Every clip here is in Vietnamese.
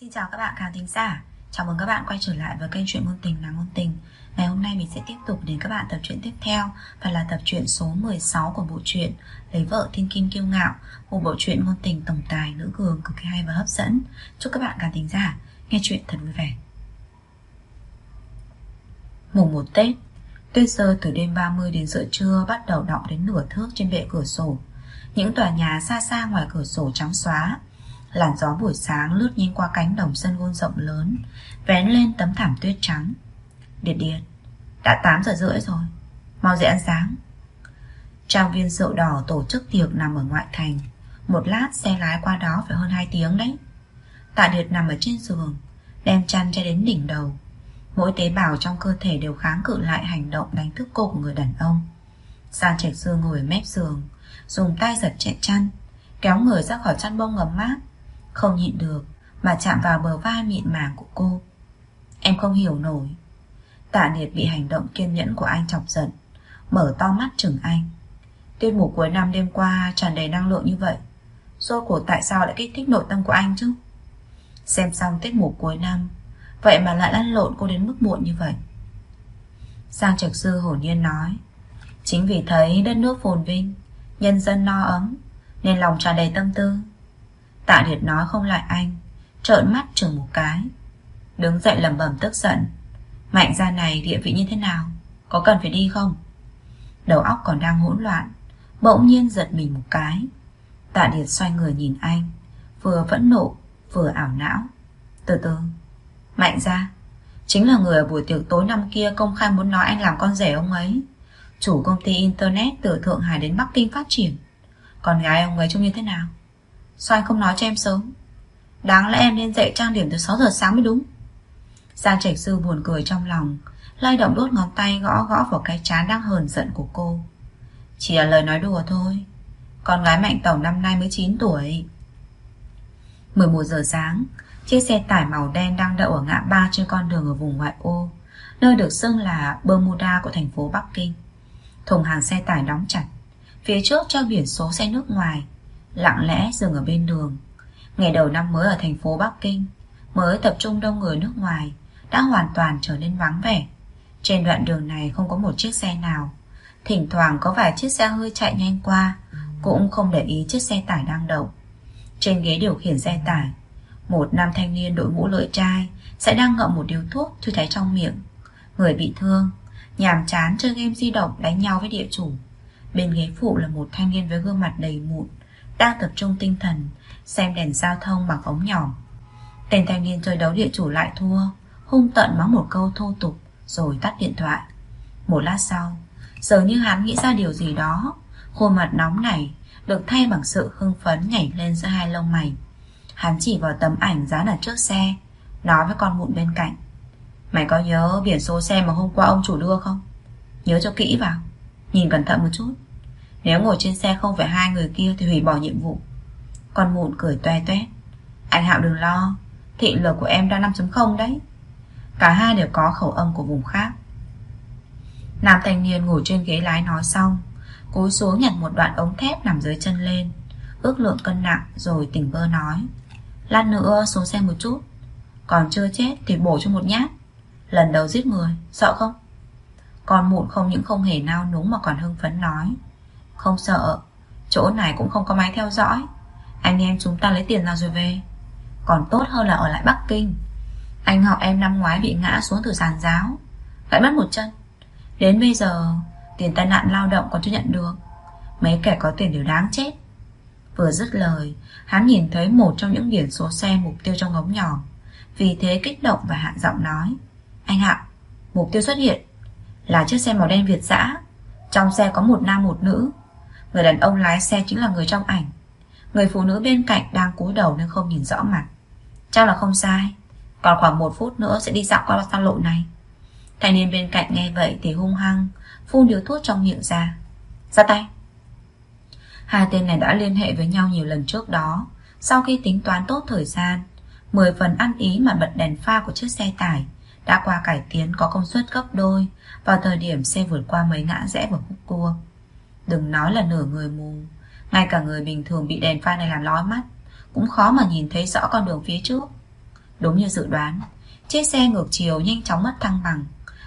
Xin chào các bạn, khán thính giả. Chào mừng các bạn quay trở lại với kênh truyện ngôn tình là ngôn tình. Ngày hôm nay mình sẽ tiếp tục đến các bạn tập truyện tiếp theo, Và là tập truyện số 16 của bộ truyện Lấy vợ thiên kim kiêu ngạo, Một bộ truyện ngôn tình tổng tài nữ cường cực kỳ hay và hấp dẫn. Chúc các bạn, khán thính giả, nghe chuyện thật vui vẻ. Mùng 1 Tết, Tuyết rơi từ đêm 30 đến giữa trưa bắt đầu đọng đến nửa thước trên bệ cửa sổ. Những tòa nhà xa xa ngoài cửa sổ trắng xóa Làn gió buổi sáng lướt nhanh qua cánh đồng sân gôn rộng lớn, Vén lên tấm thảm tuyết trắng. Điệt điệt Đã 8 giờ rưỡi rồi, Mau dậy ăn sáng. Trang viên rượu đỏ tổ chức tiệc nằm ở ngoại thành. Một lát xe lái qua đó phải hơn 2 tiếng đấy. Tạ Điệt nằm ở trên giường, Đem chăn che đến đỉnh đầu. Mỗi tế bào trong cơ thể đều kháng cự lại hành động đánh thức cô của người đàn ông. San Trạch Dương ngồi ở mép giường, Dùng tay giật chạy chăn, Kéo người ra khỏi chăn bông ngấm mát không nhịn được Mà chạm vào bờ vai mịn màng của cô. Em không hiểu nổi. Tạ Niệt bị hành động kiên nhẫn của anh chọc giận, Mở to mắt chừng anh. Tiết mục cuối năm đêm qua tràn đầy năng lượng như vậy. Rốt cuộc tại sao lại kích thích nội tâm của anh chứ? Xem xong tiết mục cuối năm, Vậy mà lại lăn lộn cô đến mức muộn như vậy. Sang Trạch Sư hổ nhiên nói, Chính vì thấy đất nước phồn vinh, Nhân dân no ấm, Nên lòng tràn đầy tâm tư. Tạ Điệt nói không lại anh, Trợn mắt chừng một cái. Đứng dậy lầm bẩm tức giận. Mạnh gia này địa vị như thế nào? Có cần phải đi không? Đầu óc còn đang hỗn loạn, Bỗng nhiên giật mình một cái. Tạ Điệt xoay người nhìn anh, Vừa vẫn nộ, vừa ảo não. Từ từ, Mạnh ra Chính là người ở buổi tiệc tối năm kia công khai muốn nói anh làm con rể ông ấy. Chủ công ty Internet từ Thượng Hải đến Bắc Kinh phát triển. Con gái ông ấy trông như thế nào? Sao anh không nói cho em sớm? Đáng lẽ em nên dậy trang điểm từ 6 giờ sáng mới đúng. Giang Trạch Sư buồn cười trong lòng, Lay động đốt ngón tay gõ gõ vào cái chán đang hờn giận của cô. Chỉ là lời nói đùa thôi. Con gái Mạnh Tổng năm nay mới 9 tuổi. 11 giờ sáng, Chiếc xe tải màu đen đang đậu ở ngã ba trên con đường ở vùng ngoại ô, Nơi được xưng là Bermuda của thành phố Bắc Kinh. Thùng hàng xe tải đóng chặt, Phía trước cho biển số xe nước ngoài lặng lẽ dừng ở bên đường. Ngày đầu năm mới ở thành phố Bắc Kinh, mới tập trung đông người nước ngoài, đã hoàn toàn trở nên vắng vẻ. Trên đoạn đường này không có một chiếc xe nào, thỉnh thoảng có vài chiếc xe hơi chạy nhanh qua, cũng không để ý chiếc xe tải đang đậu. Trên ghế điều khiển xe tải, một nam thanh niên đội mũ lưỡi trai sẽ đang ngậm một điếu thuốc thui thái trong miệng. Người bị thương, nhàm chán chơi game di động đánh nhau với địa chủ. Bên ghế phụ là một thanh niên với gương mặt đầy mụn, đang tập trung tinh thần xem đèn giao thông bằng ống nhỏ. Tên thanh niên chơi đấu địa chủ lại thua, hung tận mắng một câu thô tục rồi tắt điện thoại. Một lát sau, dường như hắn nghĩ ra điều gì đó, khuôn mặt nóng này được thay bằng sự hưng phấn nhảy lên giữa hai lông mày. Hắn chỉ vào tấm ảnh dán ở trước xe, nói với con mụn bên cạnh. Mày có nhớ biển số xe mà hôm qua ông chủ đưa không? Nhớ cho kỹ vào, nhìn cẩn thận một chút. Nếu ngồi trên xe không phải hai người kia Thì hủy bỏ nhiệm vụ. Con mụn cười toe toét. Anh Hạo đừng lo Thị lực của em đang 5.0 đấy. Cả hai đều có khẩu âm của vùng khác. Nam thanh niên ngồi trên ghế lái nói xong Cúi xuống nhặt một đoạn ống thép nằm dưới chân lên Ước lượng cân nặng Rồi tỉnh bơ nói Lát nữa xuống xe một chút Còn chưa chết thì bổ cho một nhát. Lần đầu giết người, sợ không? còn mụn không những không hề nao núng mà còn hưng phấn nói không sợ. Chỗ này cũng không có máy theo dõi. Anh em chúng ta lấy tiền ra rồi về? Còn tốt hơn là ở lại Bắc Kinh. Anh họ em năm ngoái bị ngã xuống từ sàn giáo. Gãy mất một chân. Đến bây giờ, Tiền tai nạn lao động còn chưa nhận được. Mấy kẻ có tiền đều đáng chết. Vừa dứt lời, Hắn nhìn thấy một trong những biển số xe mục tiêu trong ống nhỏ. Vì thế kích động và hạ giọng nói, Anh Hạo Mục tiêu xuất hiện Là chiếc xe màu đen Việt dã. Trong xe có một nam một nữ. Người đàn ông lái xe chính là người trong ảnh. Người phụ nữ bên cạnh đang cúi đầu nên không nhìn rõ mặt. Chắc là không sai. Còn khoảng một phút nữa sẽ đi dạo qua xa lộ này. Thanh niên bên cạnh nghe vậy thì hung hăng, Phun điếu thuốc trong miệng ra. Ra tay. Hai tên này đã liên hệ với nhau nhiều lần trước đó. Sau khi tính toán tốt thời gian 10 phần ăn ý mà bật đèn pha của chiếc xe tải Đã qua cải tiến có công suất gấp đôi Vào thời điểm xe vượt qua mấy ngã rẽ và khúc cua. Đừng nói là nửa người mù. Ngay cả người bình thường bị đèn pha này làm lói mắt, Cũng khó mà nhìn thấy rõ con đường phía trước. Đúng như dự đoán, Chiếc xe ngược chiều nhanh chóng mất thăng bằng.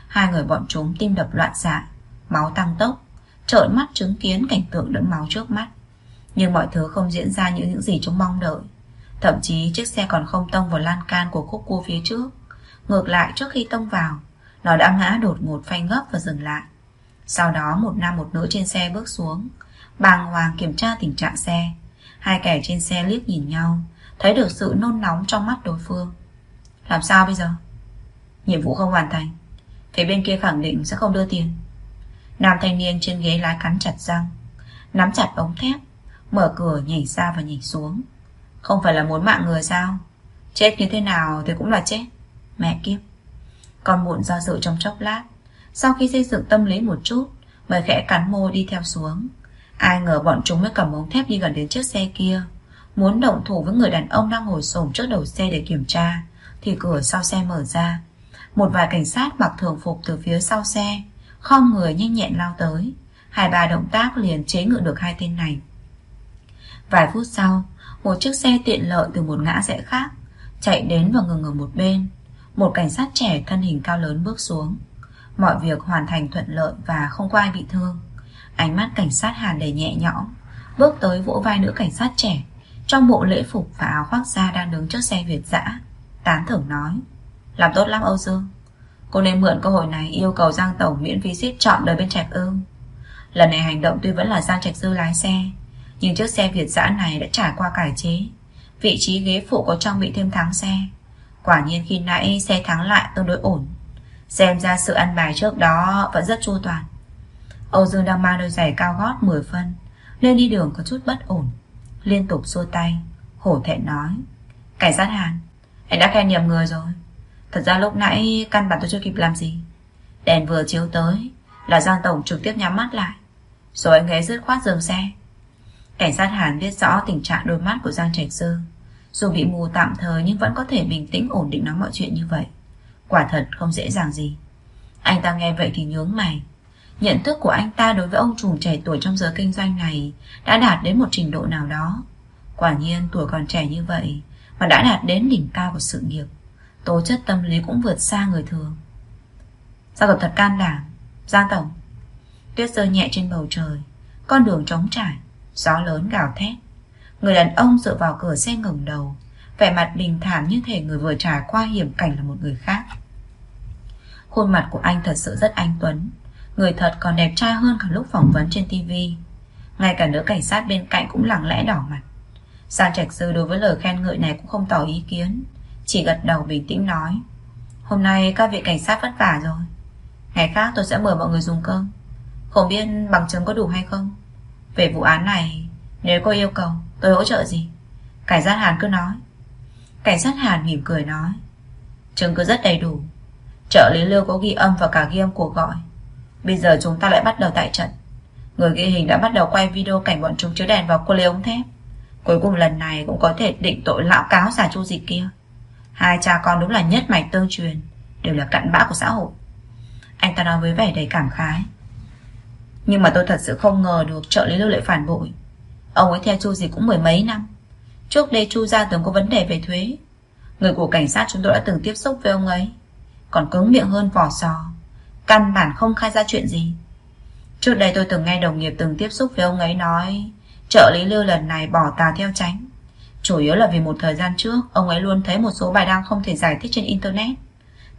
Hai người bọn chúng tim đập loạn xạ, Máu tăng tốc, Trợn mắt chứng kiến cảnh tượng đẫm máu trước mắt. Nhưng mọi thứ không diễn ra như những gì chúng mong đợi. Thậm chí chiếc xe còn không tông vào lan can của khúc cua phía trước. Ngược lại trước khi tông vào, Nó đã ngã đột ngột phanh gấp và dừng lại. Sau đó một nam một nữ trên xe bước xuống. Bàng hoàng kiểm tra tình trạng xe. Hai kẻ trên xe liếc nhìn nhau, Thấy được sự nôn nóng trong mắt đối phương. Làm sao bây giờ? Nhiệm vụ không hoàn thành. Phía bên kia khẳng định sẽ không đưa tiền. Nam thanh niên trên ghế lái cắn chặt răng, Nắm chặt ống thép, Mở cửa nhảy ra và nhảy xuống. Không phải là muốn mạng người sao? Chết như thế nào thì cũng là chết. Mẹ kiếp. Con muộn do dự trong chốc lát. Sau khi xây dựng tâm lý một chút Mới khẽ cắn môi đi theo xuống. Ai ngờ bọn chúng mới cầm ống thép đi gần đến chiếc xe kia. Muốn động thủ với người đàn ông đang ngồi sổm trước đầu xe để kiểm tra, Thì cửa sau xe mở ra. Một vài cảnh sát mặc thường phục từ phía sau xe Không người nhanh nhẹn lao tới. Hai ba động tác liền chế ngự được hai tên này. Vài phút sau, Một chiếc xe tiện lợi từ một ngã rẽ khác Chạy đến và ngừng ở một bên. Một cảnh sát trẻ thân hình cao lớn bước xuống. Mọi việc hoàn thành thuận lợi Và không có ai bị thương. Ánh mắt cảnh sát Hàn đầy nhẹ nhõm, Bước tới vỗ vai nữ cảnh sát trẻ. Trong bộ lễ phục và áo khoác da đang đứng trước xe Việt dã, Tán thưởng nói, Làm tốt lắm, Âu Dương. Cô nên mượn cơ hội này yêu cầu Giang Tổng miễn phí ship chọn đời bên Trạch Ương Lần này hành động tuy vẫn là Giang Trạch Dư lái xe, Nhưng chiếc xe Việt dã này đã trải qua cải chế. Vị trí ghế phụ có trang bị thêm thắng xe. Quả nhiên khi nãy xe thắng lại tương đối ổn. Xem ra sự ăn bài trước đó vẫn rất chu toàn. Âu Dương đang mang đôi giày cao gót 10 phân Nên đi đường có chút bất ổn. Liên tục xua tay, Hổ thẹn nói, Cảnh sát Hàn, Anh đã khen nhầm người rồi. Thật ra lúc nãy căn bản tôi chưa kịp làm gì. Đèn vừa chiếu tới, Là Giang Tổng trực tiếp nhắm mắt lại, Rồi anh ấy dứt khoát dừng xe. Cảnh sát Hàn biết rõ tình trạng đôi mắt của Giang Trạch Sư, Dù bị mù tạm thời Nhưng vẫn có thể bình tĩnh ổn định nói mọi chuyện như vậy. Quả thật không dễ dàng gì. Anh ta nghe vậy thì nhướng mày. Nhận thức của anh ta đối với ông trùm trẻ tuổi trong giới kinh doanh này Đã đạt đến một trình độ nào đó. Quả nhiên tuổi còn trẻ như vậy Mà đã đạt đến đỉnh cao của sự nghiệp. Tố chất tâm lý cũng vượt xa người thường. Giao tổng thật can đảm. Giang tổng Tuyết rơi nhẹ trên bầu trời. Con đường trống trải. Gió lớn gào thét. Người đàn ông dựa vào cửa xe ngẩng đầu. Vẻ mặt bình thản như thể người vừa trải qua hiểm cảnh là một người khác. Khuôn mặt của anh thật sự rất anh tuấn. Người thật còn đẹp trai hơn cả lúc phỏng vấn trên tivi Ngay cả nữ cảnh sát bên cạnh cũng lặng lẽ đỏ mặt. Giang Trạch Sư đối với lời khen ngợi này cũng không tỏ ý kiến, Chỉ gật đầu bình tĩnh nói, Hôm nay các vị cảnh sát vất vả rồi. Ngày khác tôi sẽ mời mọi người dùng cơm. Không biết bằng chứng có đủ hay không? Về vụ án này, Nếu có yêu cầu, tôi hỗ trợ gì? Cảnh sát Hàn cứ nói Cảnh sát Hàn mỉm cười nói. Chứng cứ rất đầy đủ. Trợ lý lưu có ghi âm và cả ghi âm cuộc gọi. Bây giờ chúng ta lại bắt đầu tại trận. Người ghi hình đã bắt đầu quay video cảnh bọn chúng chiếu đèn vào cô lê ống thép. Cuối cùng lần này cũng có thể định tội lão cáo giả chu dịch kia. Hai cha con đúng là nhất mạch tương truyền, Đều là cặn bã của xã hội. Anh ta nói với vẻ đầy cảm khái. Nhưng mà tôi thật sự không ngờ được trợ lý lưu lại phản bội. Ông ấy theo chu dịch cũng mười mấy năm. Trước đây chu gia từng có vấn đề về thuế. Người của cảnh sát chúng tôi đã từng tiếp xúc với ông ấy. Còn cứng miệng hơn vỏ sò. Căn bản không khai ra chuyện gì. Trước đây tôi từng nghe đồng nghiệp từng tiếp xúc với ông ấy nói, Trợ lý lưu lần này bỏ tà theo tránh Chủ yếu là vì một thời gian trước, Ông ấy luôn thấy một số bài đăng không thể giải thích trên Internet.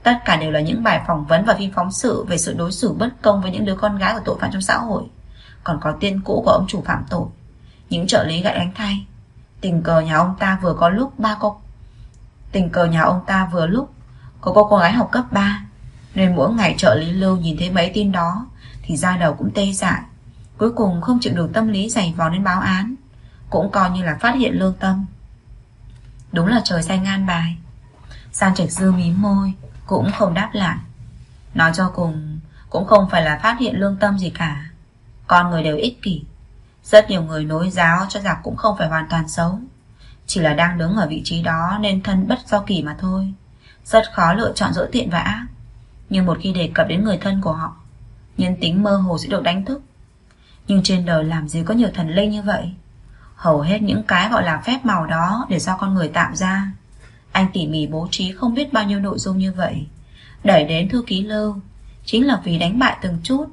Tất cả đều là những bài phỏng vấn và phim phóng sự Về sự đối xử bất công với những đứa con gái của tội phạm trong xã hội. Còn có tiên cũ của ông chủ phạm tội. Những trợ lý gãy đánh thay. Tình cờ nhà ông ta vừa có lúc ba cô Tình cờ nhà ông ta vừa lúc Có cô con gái học cấp 3 nên mỗi ngày trợ lý lưu nhìn thấy mấy tin đó, Thì da đầu cũng tê dại. Cuối cùng không chịu được tâm lý dày vò đến báo án. Cũng coi như là phát hiện lương tâm. Đúng là trời xanh ngan bài. San trạch dư mím môi, Cũng không đáp lại. Nói cho cùng, Cũng không phải là phát hiện lương tâm gì cả. Con người đều ích kỷ. Rất nhiều người nối giáo cho rằng cũng không phải hoàn toàn xấu Chỉ là đang đứng ở vị trí đó Nên thân bất do kỳ mà thôi. Rất khó lựa chọn giữa tiện và ác. Nhưng một khi đề cập đến người thân của họ, Nhân tính mơ hồ sẽ được đánh thức. Nhưng trên đời làm gì có nhiều thần linh như vậy? Hầu hết những cái gọi là phép màu đó Để do con người tạo ra. Anh tỉ mỉ bố trí không biết bao nhiêu nội dung như vậy. Đẩy đến thư ký lưu, Chính là vì đánh bại từng chút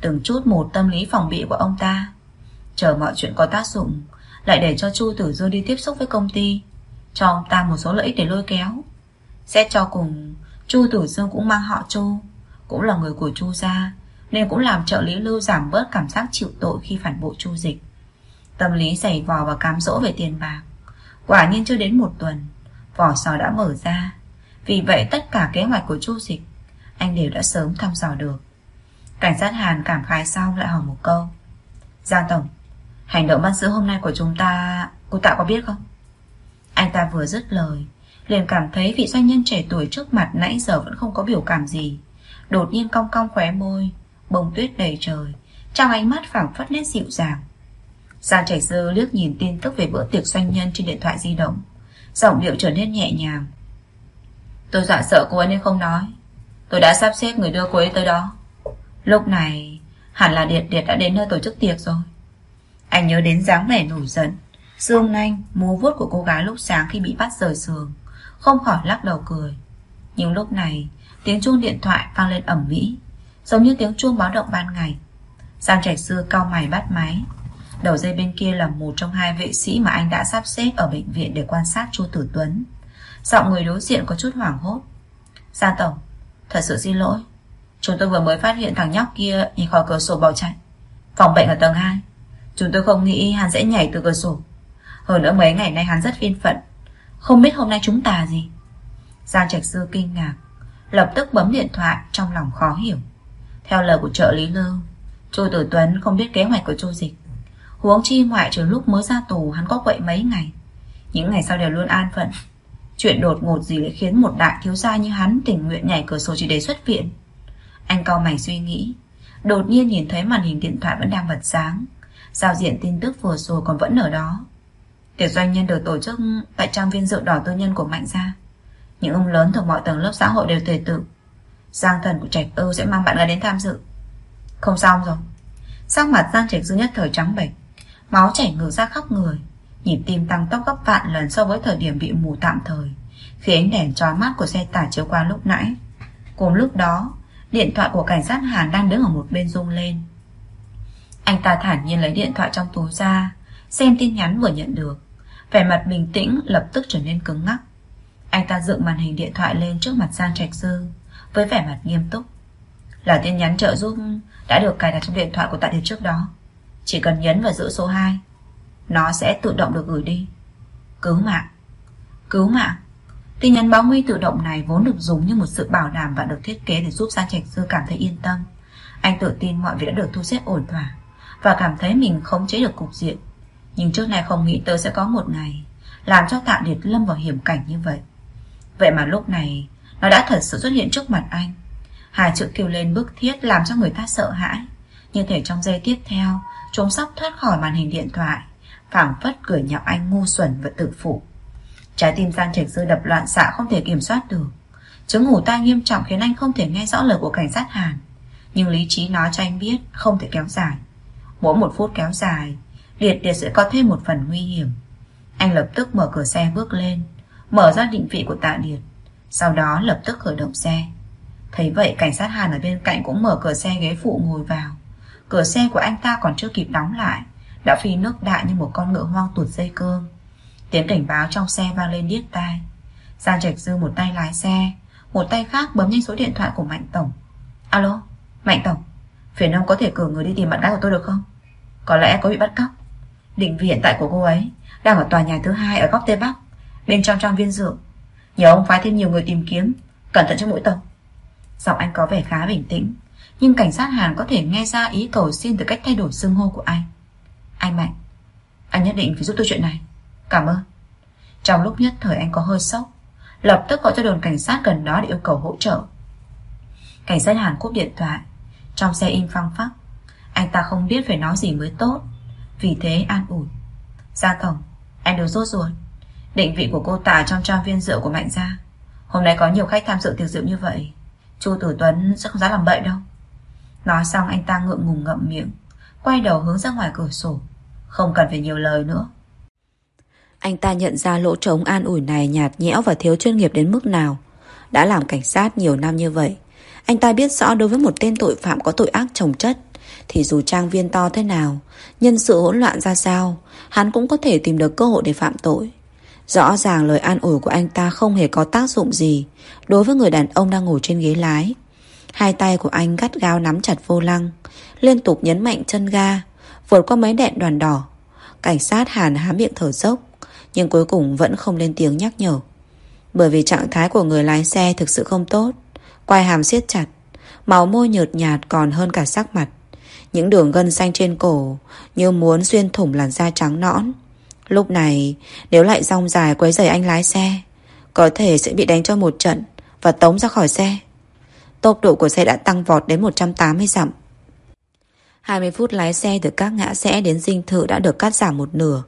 Từng chút một tâm lý phòng bị của ông ta. Chờ mọi chuyện có tác dụng, Lại để cho Chu Tử Dương đi tiếp xúc với công ty, Cho ông ta một số lợi ích để lôi kéo. Xét cho cùng, Chu Tử Dương cũng mang họ Chu, Cũng là người của Chu gia, Nên cũng làm trợ lý lưu giảm bớt cảm giác chịu tội Khi phản bội Chu Dịch. Tâm lý dày vò và cám dỗ về tiền bạc, Quả nhiên chưa đến một tuần, Vỏ sò đã mở ra. Vì vậy, tất cả kế hoạch của Chu Dịch, Anh đều đã sớm thăm dò được. Cảnh sát Hàn cảm khái xong lại hỏi một câu. Giang Tổng Hành động bắt giữ hôm nay của chúng ta, Cô Tạ có biết không? Anh ta vừa dứt lời, liền cảm thấy vị doanh nhân trẻ tuổi trước mặt nãy giờ vẫn không có biểu cảm gì. Đột nhiên cong cong khóe môi, Bông tuyết đầy trời, Trong ánh mắt phảng phất nét dịu dàng. Giang Trạch Dư liếc nhìn tin tức về bữa tiệc doanh nhân trên điện thoại di động. Giọng điệu trở nên nhẹ nhàng. Tôi dọa sợ cô ấy nên không nói. Tôi đã sắp xếp người đưa cô ấy tới đó. Lúc này, Hẳn là Điệt Điệt đã đến nơi tổ chức tiệc rồi. Anh nhớ đến dáng vẻ nổi giận. Dương nanh, múa vuốt của cô gái lúc sáng khi bị bắt rời giường Không khỏi lắc đầu cười. Nhưng lúc này Tiếng chuông điện thoại vang lên ẩm mỹ Giống như tiếng chuông báo động ban ngày. Giang Trạch Sư cao mày bắt máy. Đầu dây bên kia là một trong hai vệ sĩ Mà anh đã sắp xếp ở bệnh viện Để quan sát Chu Tử Tuấn. Giọng người đối diện có chút hoảng hốt. Giang Tổng, thật sự xin lỗi. Chúng tôi vừa mới phát hiện thằng nhóc kia Nhìn khỏi cửa sổ bỏ chạy. Phòng bệnh ở tầng 2 Chúng tôi không nghĩ hắn sẽ nhảy từ cửa sổ. Hơn nữa mấy ngày nay hắn rất phiên phận. Không biết hôm nay chúng ta gì? Giang Trạch Sư kinh ngạc, Lập tức bấm điện thoại trong lòng khó hiểu. Theo lời của trợ lý Lưu Chu Tử Tuấn không biết kế hoạch của Chu Dịch. Huống chi ngoại trừ lúc mới ra tù Hắn có quậy mấy ngày. Những ngày sau đều luôn an phận. Chuyện đột ngột gì lại khiến một đại thiếu gia như hắn Tình nguyện nhảy cửa sổ chỉ để xuất viện? Anh cao mày suy nghĩ, Đột nhiên nhìn thấy màn hình điện thoại vẫn đang bật sáng. Giao diện tin tức vừa rồi còn vẫn ở đó. Tiệc doanh nhân được tổ chức Tại trang viên rượu đỏ tư nhân của Mạnh Gia. Những ông lớn thuộc mọi tầng lớp xã hội đều tề tự. Giang thần của Trạch Âu sẽ mang bạn gái đến tham dự. Không xong rồi. Sắc mặt Giang Trạch Dư nhất thời trắng bệch. Máu chảy ngược ra khắp người. Nhịp tim tăng tốc gấp vạn lần so với thời điểm bị mù tạm thời, Khi ánh đèn trói mắt của xe tải chiếu qua lúc nãy. Cùng lúc đó, Điện thoại của cảnh sát Hàn đang đứng ở một bên rung lên. Anh ta thản nhiên lấy điện thoại trong túi ra, Xem tin nhắn vừa nhận được. Vẻ mặt bình tĩnh lập tức trở nên cứng ngắc. Anh ta dựng màn hình điện thoại lên trước mặt Giang Trạch Dư, Với vẻ mặt nghiêm túc. Là tin nhắn trợ giúp Đã được cài đặt trong điện thoại của Tạ Điệt trước đó. Chỉ cần nhấn vào giữ số 2 Nó sẽ tự động được gửi đi. Cứu mạng. Cứu mạng. Tin nhắn báo nguy tự động này vốn được dùng như một sự bảo đảm và được thiết kế để giúp Giang Trạch Dư cảm thấy yên tâm. Anh tự tin mọi việc đã được thu xếp ổn thỏa và cảm thấy mình không chế được cục diện. Nhưng trước này không nghĩ tới sẽ có một ngày làm cho Tạ Điệt lâm vào hiểm cảnh như vậy. Vậy mà lúc này nó đã thật sự xuất hiện trước mặt anh. Hai chữ kêu lên bức thiết làm cho người ta sợ hãi. Như thể trong giây tiếp theo, chúng sắp thoát khỏi màn hình điện thoại, phảng phất cười nhạo anh ngu xuẩn và tự phụ. Trái tim Giang Trạch Dư đập loạn xạ không thể kiểm soát được Chứng ngủ tai nghiêm trọng khiến anh không thể nghe rõ lời của cảnh sát Hàn Nhưng lý trí nói cho anh biết Không thể kéo dài Mỗi một phút kéo dài Liệt Liệt sẽ có thêm một phần nguy hiểm. Anh lập tức mở cửa xe bước lên Mở ra định vị của tạ Điệt Sau đó lập tức khởi động xe. Thấy vậy cảnh sát Hàn ở bên cạnh cũng mở cửa xe ghế phụ ngồi vào. Cửa xe của anh ta còn chưa kịp đóng lại Đã phi nước đại như một con ngựa hoang tuột dây cơm Tiếng cảnh báo trong xe vang lên điếc tai. Giang Trạch Dư một tay lái xe Một tay khác bấm nhanh số điện thoại của Mạnh Tổng. Alo, Mạnh Tổng. Phiền ông có thể cử người đi tìm bạn gái của tôi được không? Có lẽ có bị bắt cóc. Định vị hiện tại của cô ấy Đang ở tòa nhà thứ hai ở góc Tây Bắc, Bên trong trang viên dược Nhờ ông phái thêm nhiều người tìm kiếm, Cẩn thận cho mỗi tầng Giọng anh có vẻ khá bình tĩnh, Nhưng cảnh sát Hàn có thể nghe ra ý cầu xin Từ cách thay đổi xưng hô của anh. Anh Mạnh, Anh nhất định phải giúp tôi chuyện này. Cảm ơn. Trong lúc nhất thời anh có hơi sốc, Lập tức gọi cho đồn cảnh sát gần đó để yêu cầu hỗ trợ. Cảnh sát Hàn cúp điện thoại. Trong xe im phăng phắc. Anh ta không biết phải nói gì mới tốt. Vì thế an ủi. Gia Tổng, anh đều rốt ruột. Định vị của cô ta trong trang viên rượu của Mạnh Gia. Hôm nay có nhiều khách tham dự tiệc rượu như vậy. Chu Tử Tuấn sẽ không dám làm bậy đâu. Nói xong anh ta ngượng ngùng ngậm miệng Quay đầu hướng ra ngoài cửa sổ. Không cần phải nhiều lời nữa. Anh ta nhận ra lỗ trống an ủi này nhạt nhẽo và thiếu chuyên nghiệp đến mức nào. Đã làm cảnh sát nhiều năm như vậy. Anh ta biết rõ đối với một tên tội phạm có tội ác trồng chất thì dù trang viên to thế nào, nhân sự hỗn loạn ra sao, hắn cũng có thể tìm được cơ hội để phạm tội. Rõ ràng lời an ủi của anh ta không hề có tác dụng gì đối với người đàn ông đang ngồi trên ghế lái. Hai tay của anh gắt gao nắm chặt vô lăng, liên tục nhấn mạnh chân ga, vượt qua mấy đèn đoàn đỏ. Cảnh sát hàn há miệng thở dốc, nhưng cuối cùng vẫn không lên tiếng nhắc nhở. Bởi vì trạng thái của người lái xe thực sự không tốt, quai hàm siết chặt, máu môi nhợt nhạt còn hơn cả sắc mặt. Những đường gân xanh trên cổ như muốn xuyên thủng làn da trắng nõn. Lúc này, nếu lại rong dài quấy rầy anh lái xe, có thể sẽ bị đánh cho một trận và tống ra khỏi xe. Tốc độ của xe đã tăng vọt đến 180 dặm. 20 phút lái xe từ các ngã rẽ đến dinh thự đã được cắt giảm một nửa.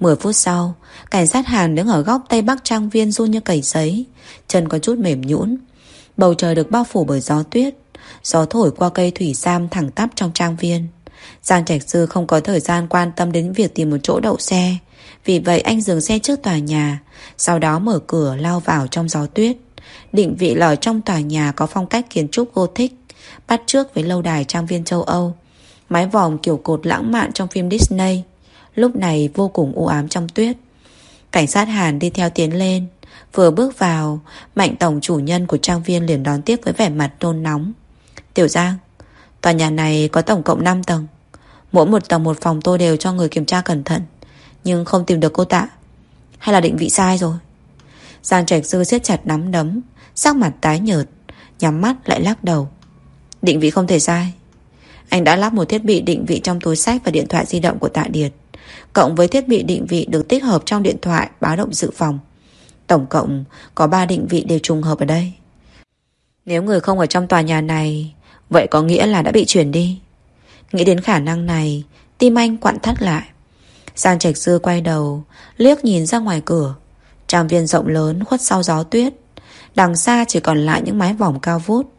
10 phút sau, cảnh sát Hàn đứng ở góc tây bắc trang viên run như cầy giấy, chân có chút mềm nhũn. Bầu trời được bao phủ bởi gió tuyết, gió thổi qua cây thủy sam thẳng tắp trong trang viên. Giang Trạch Sư không có thời gian quan tâm đến việc tìm một chỗ đậu xe, vì vậy anh dừng xe trước tòa nhà, sau đó mở cửa lao vào trong gió tuyết. Định vị lở trong tòa nhà có phong cách kiến trúc Gothic, bắt trước với lâu đài trang viên châu Âu. Mái vòm kiểu cột lãng mạn trong phim Disney, lúc này vô cùng u ám trong tuyết. Cảnh sát Hàn đi theo tiến lên, vừa bước vào, mạnh tổng chủ nhân của trang viên liền đón tiếp với vẻ mặt nôn nóng. Tiểu Giang, tòa nhà này có tổng cộng 5 tầng. Mỗi một tầng một phòng tôi đều cho người kiểm tra cẩn thận, nhưng không tìm được cô tạ. Hay là định vị sai rồi? Giang Trạch Sư siết chặt nắm đấm, sắc mặt tái nhợt, nhắm mắt lại lắc đầu. Định vị không thể sai. Anh đã lắp một thiết bị định vị trong túi sách và điện thoại di động của Tạ Điệt, cộng với thiết bị định vị được tích hợp trong điện thoại báo động dự phòng. Tổng cộng có 3 định vị đều trùng hợp ở đây. Nếu người không ở trong tòa nhà này, vậy có nghĩa là đã bị chuyển đi. Nghĩ đến khả năng này, tim anh quặn thắt lại. Giang Trạch Sư quay đầu, liếc nhìn ra ngoài cửa. Trang viên rộng lớn khuất sau gió tuyết. Đằng xa chỉ còn lại những mái vòng cao vút.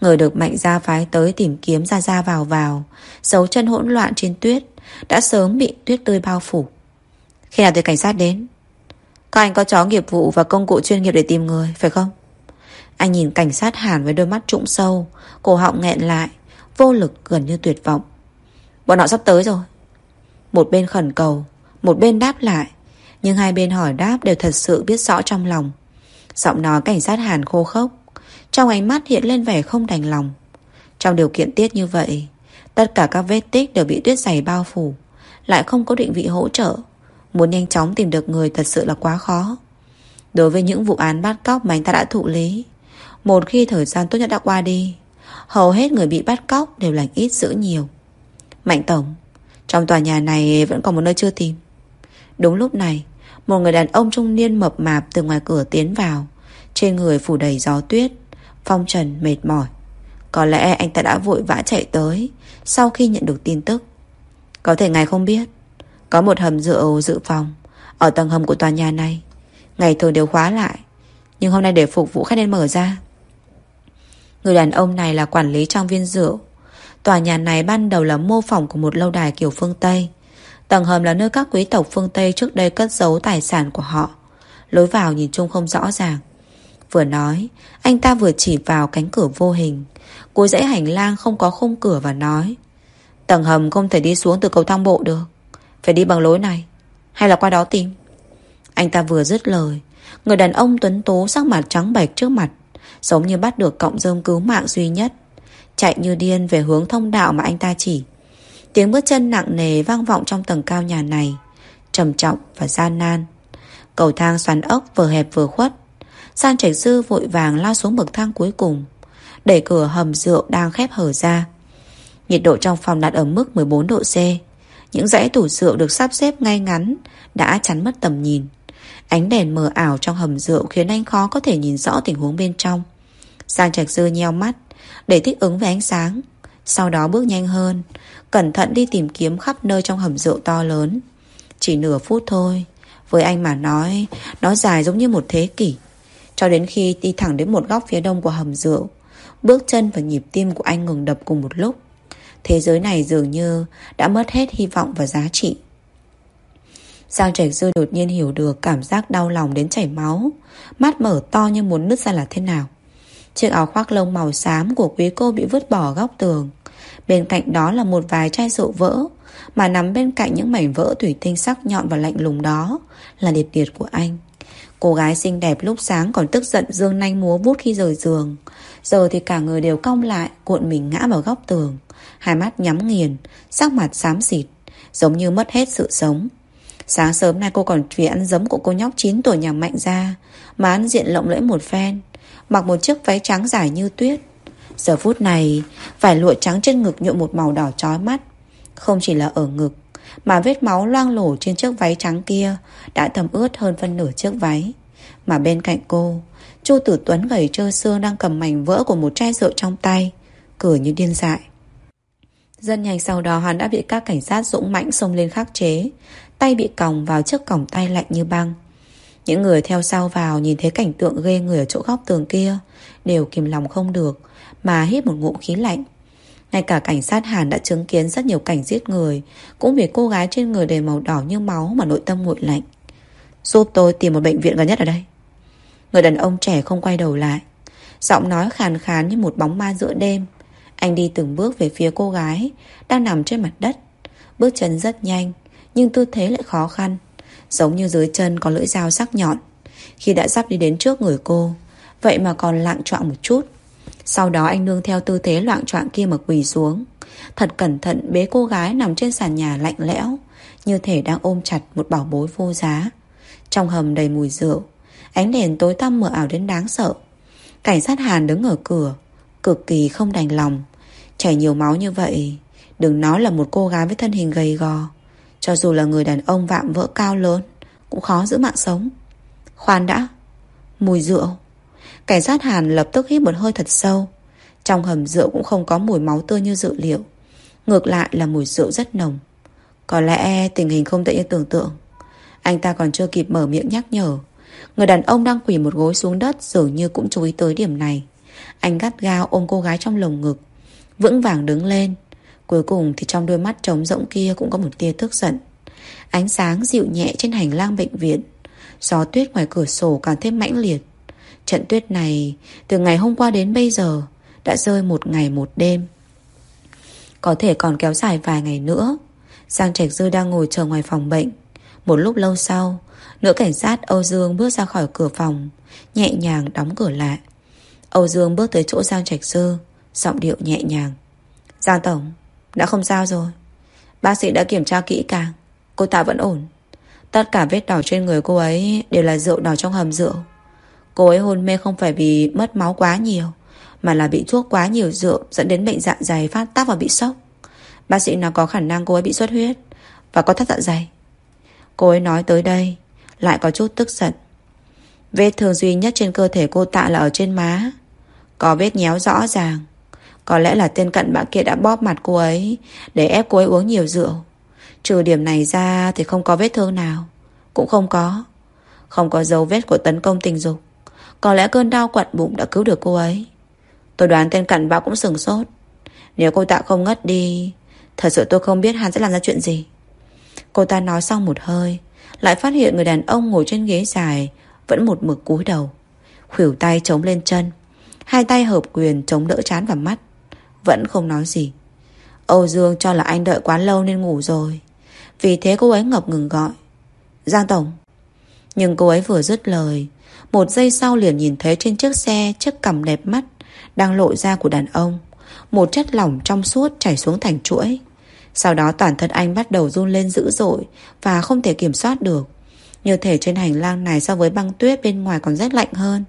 Người được mạnh ra phái tới tìm kiếm ra ra vào vào, dấu chân hỗn loạn trên tuyết, đã sớm bị tuyết tươi bao phủ. Khi nào tới cảnh sát đến? Các anh có chó nghiệp vụ và công cụ chuyên nghiệp để tìm người, phải không? Anh nhìn cảnh sát hàn với đôi mắt trũng sâu, cổ họng nghẹn lại, vô lực gần như tuyệt vọng. Bọn họ sắp tới rồi. Một bên khẩn cầu, một bên đáp lại. Nhưng hai bên hỏi đáp đều thật sự biết rõ trong lòng. Giọng nói cảnh sát hàn khô khốc, trong ánh mắt hiện lên vẻ không đành lòng. Trong điều kiện tiết như vậy, tất cả các vết tích đều bị tuyết dày bao phủ, lại không có định vị hỗ trợ. Muốn nhanh chóng tìm được người thật sự là quá khó. Đối với những vụ án bắt cóc mà anh ta đã thụ lý, một khi thời gian tốt nhất đã qua đi, hầu hết người bị bắt cóc đều lành ít giữ nhiều. Mạnh Tổng, trong tòa nhà này vẫn còn một nơi chưa tìm. Đúng lúc này, một người đàn ông trung niên mập mạp từ ngoài cửa tiến vào, trên người phủ đầy gió tuyết, phong trần mệt mỏi. Có lẽ anh ta đã vội vã chạy tới sau khi nhận được tin tức. Có thể ngài không biết, có một hầm rượu dự phòng ở tầng hầm của tòa nhà này. Ngày thường đều khóa lại, nhưng hôm nay để phục vụ khách nên mở ra. Người đàn ông này là quản lý trong viên rượu. Tòa nhà này ban đầu là mô phỏng của một lâu đài kiểu phương Tây. Tầng hầm là nơi các quý tộc phương Tây trước đây cất giấu tài sản của họ. Lối vào nhìn chung không rõ ràng. Vừa nói, anh ta vừa chỉ vào cánh cửa vô hình. Cuối dãy hành lang không có khung cửa và nói Tầng hầm không thể đi xuống từ cầu thang bộ được. Phải đi bằng lối này. Hay là qua đó tìm. Anh ta vừa dứt lời. Người đàn ông tuấn tố sắc mặt trắng bệch trước mặt. Giống như bắt được cọng rơm cứu mạng duy nhất, Chạy như điên về hướng thông đạo mà anh ta chỉ Tiếng bước chân nặng nề vang vọng trong tầng cao nhà này, trầm trọng và gian nan Cầu thang xoắn ốc vừa hẹp vừa khuất San Trạch Sư vội vàng lao xuống bậc thang cuối cùng, Đẩy cửa hầm rượu đang khép hở ra Nhiệt độ trong phòng đạt ở mức 14 độ C những dãy tủ rượu được sắp xếp ngay ngắn Đã chắn mất tầm nhìn Ánh đèn mờ ảo trong hầm rượu khiến anh khó có thể nhìn rõ tình huống bên trong. Giang Trạch Dư nheo mắt để thích ứng với ánh sáng. Sau đó bước nhanh hơn, cẩn thận đi tìm kiếm khắp nơi trong hầm rượu to lớn. Chỉ nửa phút thôi, với anh mà nói, nó dài giống như một thế kỷ. Cho đến khi đi thẳng đến một góc phía đông của hầm rượu, bước chân và nhịp tim của anh ngừng đập cùng một lúc. Thế giới này dường như đã mất hết hy vọng và giá trị. Giang Trạch Dư đột nhiên hiểu được cảm giác đau lòng đến chảy máu. Mắt mở to như muốn nứt ra là thế nào. Chiếc áo khoác lông màu xám của quý cô bị vứt bỏ góc tường. Bên cạnh đó là một vài chai rượu vỡ, mà nằm bên cạnh những mảnh vỡ thủy tinh sắc nhọn và lạnh lùng đó là liệt liệt của anh. Cô gái xinh đẹp lúc sáng còn tức giận dương nanh múa vút khi rời giường. Giờ thì cả người đều cong lại, cuộn mình ngã vào góc tường. Hai mắt nhắm nghiền, sắc mặt xám xịt, giống như mất hết sự sống. Sáng sớm nay cô còn vì ăn giấm của cô nhóc 9 tuổi nhà Mạnh ra Mà ăn diện lộng lẫy một phen Mặc một chiếc váy trắng dài như tuyết Giờ phút này Vải lụa trắng trên ngực nhuộm một màu đỏ chói mắt Không chỉ là ở ngực Mà vết máu loang lổ trên chiếc váy trắng kia Đã thấm ướt hơn phân nửa chiếc váy Mà bên cạnh cô Chu Tử Tuấn gầy trơ xương đang cầm mảnh vỡ của một chai rượu trong tay, Cười như điên dại. Dân nhanh sau đó, hắn đã bị các cảnh sát dũng mãnh xông lên khắc chế. Tay bị còng vào chiếc còng tay lạnh như băng. Những người theo sau vào Nhìn thấy cảnh tượng ghê người ở chỗ góc tường kia, Đều kìm lòng không được, Mà hít một ngụm khí lạnh. Ngay cả cảnh sát Hàn đã chứng kiến rất nhiều cảnh giết người, Cũng vì cô gái trên người đầy màu đỏ như máu Mà nội tâm nguội lạnh. Giúp tôi tìm một bệnh viện gần nhất ở đây. Người đàn ông trẻ không quay đầu lại. Giọng nói khàn khàn như một bóng ma giữa đêm. Anh đi từng bước về phía cô gái, Đang nằm trên mặt đất. Bước chân rất nhanh, nhưng tư thế lại khó khăn. Giống như dưới chân có lưỡi dao sắc nhọn. Khi đã sắp đi đến trước người cô, Vậy mà còn lạng trọng một chút. Sau đó anh nương theo tư thế loạn trọng kia mà quỳ xuống. Thật cẩn thận bế cô gái nằm trên sàn nhà lạnh lẽo, Như thể đang ôm chặt một bảo bối vô giá. Trong hầm đầy mùi rượu Ánh đèn tối tăm mờ ảo đến đáng sợ. Cảnh sát Hàn đứng ở cửa, Cực kỳ không đành lòng. Chảy nhiều máu như vậy, Đừng nói là một cô gái với thân hình gầy gò. Cho dù là người đàn ông vạm vỡ cao lớn, Cũng khó giữ mạng sống. Khoan đã, Mùi rượu. Cảnh sát Hàn lập tức hít một hơi thật sâu. Trong hầm rượu cũng không có mùi máu tươi như dự liệu. Ngược lại là mùi rượu rất nồng. Có lẽ tình hình không tệ như tưởng tượng. Anh ta còn chưa kịp mở miệng nhắc nhở Người đàn ông đang quỳ một gối xuống đất Dường như cũng chú ý tới điểm này Anh gắt gao ôm cô gái trong lồng ngực Vững vàng đứng lên Cuối cùng thì trong đôi mắt trống rỗng kia cũng có một tia tức giận. Ánh sáng dịu nhẹ trên hành lang bệnh viện. Gió tuyết ngoài cửa sổ càng thêm mãnh liệt. Trận tuyết này từ ngày hôm qua đến bây giờ đã rơi một ngày một đêm. Có thể còn kéo dài vài ngày nữa. Giang Trạch Dư đang ngồi chờ ngoài phòng bệnh. Một lúc lâu sau, nữ cảnh sát Âu Dương bước ra khỏi cửa phòng, nhẹ nhàng đóng cửa lại. Âu Dương bước tới chỗ Giang Trạch sơ, giọng điệu nhẹ nhàng. Giang Tổng, đã không sao rồi. Bác sĩ đã kiểm tra kỹ càng Cô ta vẫn ổn. Tất cả vết đỏ trên người cô ấy Đều là rượu đỏ trong hầm rượu. Cô ấy hôn mê không phải vì mất máu quá nhiều Mà là bị thuốc quá nhiều rượu Dẫn đến bệnh dạ dày phát tác và bị sốc. Bác sĩ nói có khả năng cô ấy bị xuất huyết Và có thắt dạ dày. Cô ấy nói tới đây lại có chút tức giận. Vết thương duy nhất trên cơ thể cô tạ là ở trên má. Có vết nhéo rõ ràng. Có lẽ là tên cận bạn kia đã bóp mặt cô ấy, Để ép cô ấy uống nhiều rượu. Trừ điểm này ra thì không có vết thương nào. Cũng không có. Không có dấu vết của tấn công tình dục. Có lẽ cơn đau quặn bụng đã cứu được cô ấy. Tôi đoán tên cận bạo cũng sừng sốt. Nếu cô ta không ngất đi, Thật sự tôi không biết hắn sẽ làm ra chuyện gì. Cô ta nói xong một hơi lại phát hiện người đàn ông ngồi trên ghế dài, Vẫn một mực cúi đầu. Khuỷu tay chống lên chân, Hai tay hợp quyền chống đỡ chán và mắt, vẫn không nói gì. Âu Dương cho là anh đợi quá lâu nên ngủ rồi. Vì thế cô ấy ngập ngừng gọi. Giang Tổng. Nhưng cô ấy vừa dứt lời, Một giây sau liền nhìn thấy trên chiếc xe Chiếc cằm đẹp mắt Đang lộ ra của đàn ông, Một chất lỏng trong suốt chảy xuống thành chuỗi. Sau đó toàn thân anh bắt đầu run lên dữ dội Và không thể kiểm soát được. Như thể trên hành lang này so với băng tuyết bên ngoài còn rất lạnh hơn.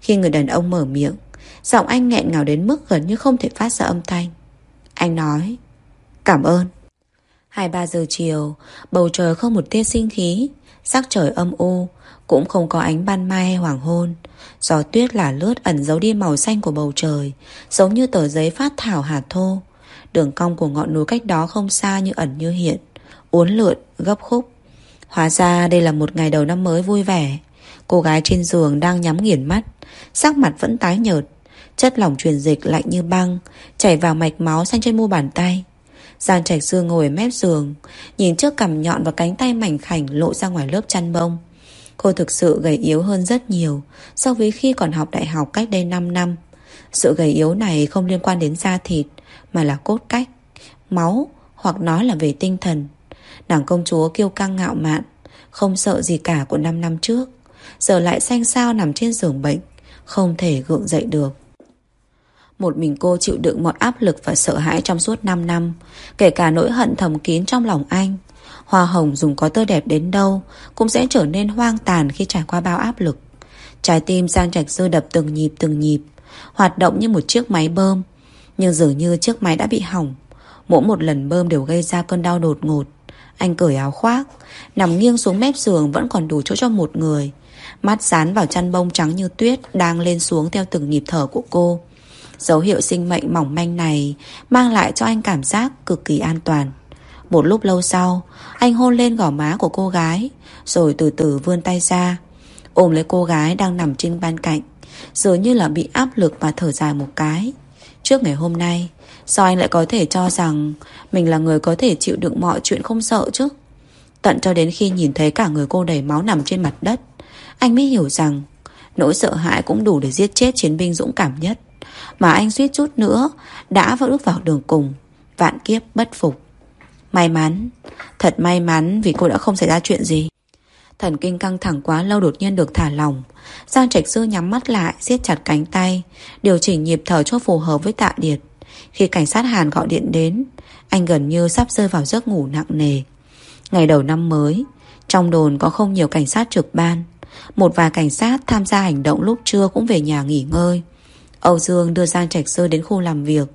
Khi người đàn ông mở miệng, Giọng anh nghẹn ngào đến mức gần như không thể phát ra âm thanh. Anh nói, Cảm ơn. Hai ba giờ chiều, Bầu trời không một tia sinh khí, Sắc trời âm u, Cũng không có ánh ban mai hay hoàng hôn. Gió tuyết là lướt ẩn giấu đi màu xanh của bầu trời, Giống như tờ giấy phát thảo hạt thô. Đường cong của ngọn núi cách đó không xa như ẩn như hiện Uốn lượn, gấp khúc. Hóa ra đây là một ngày đầu năm mới vui vẻ. Cô gái trên giường đang nhắm nghiền mắt Sắc mặt vẫn tái nhợt Chất lỏng truyền dịch lạnh như băng Chảy vào mạch máu xanh trên mu bàn tay. Giang Trạch Sư ngồi mép giường Nhìn trước cằm nhọn và cánh tay mảnh khảnh Lộ ra ngoài lớp chăn bông. Cô thực sự gầy yếu hơn rất nhiều So với khi còn học đại học cách đây 5 năm. Sự gầy yếu này không liên quan đến da thịt mà là cốt cách, Máu Hoặc nói là về tinh thần. Nàng công chúa kiêu căng ngạo mạn, Không sợ gì cả của 5 năm trước, Giờ lại xanh sao nằm trên giường bệnh, Không thể gượng dậy được. Một mình cô chịu đựng mọi áp lực và sợ hãi trong suốt 5 năm, Kể cả nỗi hận thầm kín trong lòng anh, Hoa hồng dùng có tươi đẹp đến đâu Cũng sẽ trở nên hoang tàn khi trải qua bao áp lực. Trái tim Giang Trạch Dư đập từng nhịp từng nhịp, Hoạt động như một chiếc máy bơm nhưng dường như chiếc máy đã bị hỏng. Mỗi một lần bơm đều gây ra cơn đau đột ngột. Anh cởi áo khoác, Nằm nghiêng xuống mép giường vẫn còn đủ chỗ cho một người. Mắt dán vào chăn bông trắng như tuyết Đang lên xuống theo từng nhịp thở của cô. Dấu hiệu sinh mệnh mỏng manh này Mang lại cho anh cảm giác cực kỳ an toàn. Một lúc lâu sau, Anh hôn lên gò má của cô gái, Rồi từ từ vươn tay ra, Ôm lấy cô gái đang nằm trên ban cạnh. Dường như là bị áp lực và thở dài một cái. Trước ngày hôm nay, Sao anh lại có thể cho rằng Mình là người có thể chịu đựng mọi chuyện không sợ chứ? Tận cho đến khi nhìn thấy cả người cô đầy máu nằm trên mặt đất, Anh mới hiểu rằng Nỗi sợ hãi cũng đủ để giết chết chiến binh dũng cảm nhất. Mà anh suýt chút nữa Đã bước vào đường cùng, Vạn kiếp bất phục. May mắn, Thật may mắn vì cô đã không xảy ra chuyện gì. Thần kinh căng thẳng quá lâu đột nhiên được thả lỏng. Giang Trạch Sư nhắm mắt lại, siết chặt cánh tay, Điều chỉnh nhịp thở cho phù hợp với tạ điệt Khi cảnh sát Hàn gọi điện đến, Anh gần như sắp rơi vào giấc ngủ nặng nề. Ngày đầu năm mới, Trong đồn có không nhiều cảnh sát trực ban. Một vài cảnh sát tham gia hành động lúc trưa Cũng về nhà nghỉ ngơi. Âu Dương đưa Giang Trạch Sơ đến khu làm việc.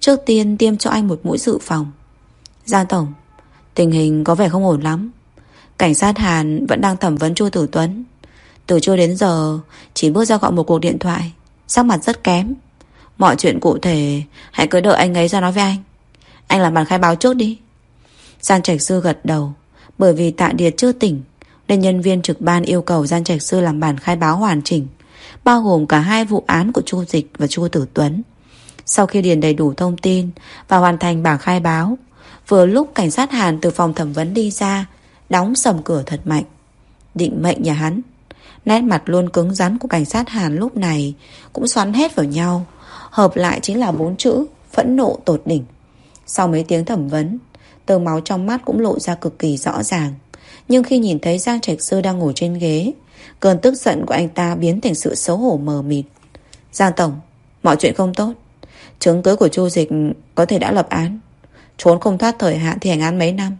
Trước tiên tiêm cho anh một mũi dự phòng. Giang Tổng, Tình hình có vẻ không ổn lắm. Cảnh sát Hàn vẫn đang thẩm vấn Chu Tử Tuấn. Từ trưa đến giờ, Chỉ bước ra gọi một cuộc điện thoại. Sắc mặt rất kém. Mọi chuyện cụ thể, Hãy cứ đợi anh ấy ra nói với anh. Anh làm bản khai báo trước đi. Giang Trạch Sư gật đầu, Bởi vì tạ điệt chưa tỉnh, Nên nhân viên trực ban yêu cầu Giang Trạch Sư làm bản khai báo hoàn chỉnh, Bao gồm cả hai vụ án của Chu Dịch và Chu Tử Tuấn. Sau khi điền đầy đủ thông tin Và hoàn thành bản khai báo, Vừa lúc cảnh sát Hàn từ phòng thẩm vấn đi ra Đóng sầm cửa thật mạnh. Định mệnh nhà hắn. Nét mặt luôn cứng rắn của cảnh sát Hàn lúc này Cũng xoắn hết vào nhau. Hợp lại chính là bốn chữ, Phẫn nộ tột đỉnh. Sau mấy tiếng thẩm vấn, Tơ máu trong mắt cũng lộ ra cực kỳ rõ ràng. Nhưng khi nhìn thấy Giang Trạch Sư đang ngồi trên ghế, Cơn tức giận của anh ta biến thành sự xấu hổ mờ mịt. Giang Tổng, Mọi chuyện không tốt. Chứng cứ của Chu Dịch có thể đã lập án. Trốn không thoát thời hạn thì hành án mấy năm.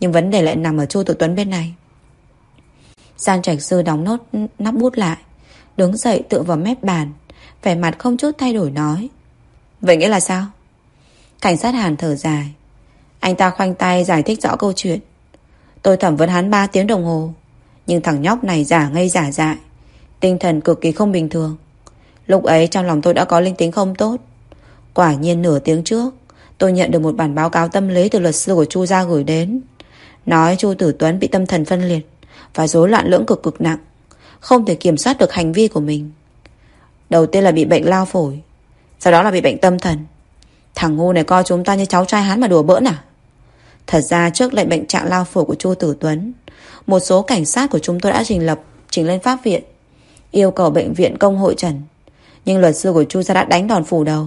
Nhưng vấn đề lại nằm ở Chu Tử Tuấn bên này. Giang Trạch Sư đóng nốt, nắp bút lại, Đứng dậy tựa vào mép bàn, Vẻ mặt không chút thay đổi nói, Vậy nghĩa là sao? Cảnh sát Hàn thở dài, Anh ta khoanh tay giải thích rõ câu chuyện. Tôi thẩm vấn hắn 3 tiếng đồng hồ, Nhưng thằng nhóc này giả ngây giả dại, Tinh thần cực kỳ không bình thường. Lúc ấy trong lòng tôi đã có linh tính không tốt. Quả nhiên nửa tiếng trước, Tôi nhận được một bản báo cáo tâm lý Từ luật sư của Chu Gia gửi đến. Nói Chu Tử Tuấn bị tâm thần phân liệt Và rối loạn lưỡng cực cực nặng, Không thể kiểm soát được hành vi của mình. Đầu tiên là bị bệnh lao phổi, Sau đó là bị bệnh tâm thần. Thằng ngu này coi chúng ta như cháu trai hắn mà đùa bỡn à? Thật ra trước lệnh bệnh trạng lao phổi của Chu Tử Tuấn, Một số cảnh sát của chúng tôi đã trình lập, Trình lên pháp viện, Yêu cầu bệnh viện công hội trần. Nhưng luật sư của Chu gia đã đánh đòn phủ đầu.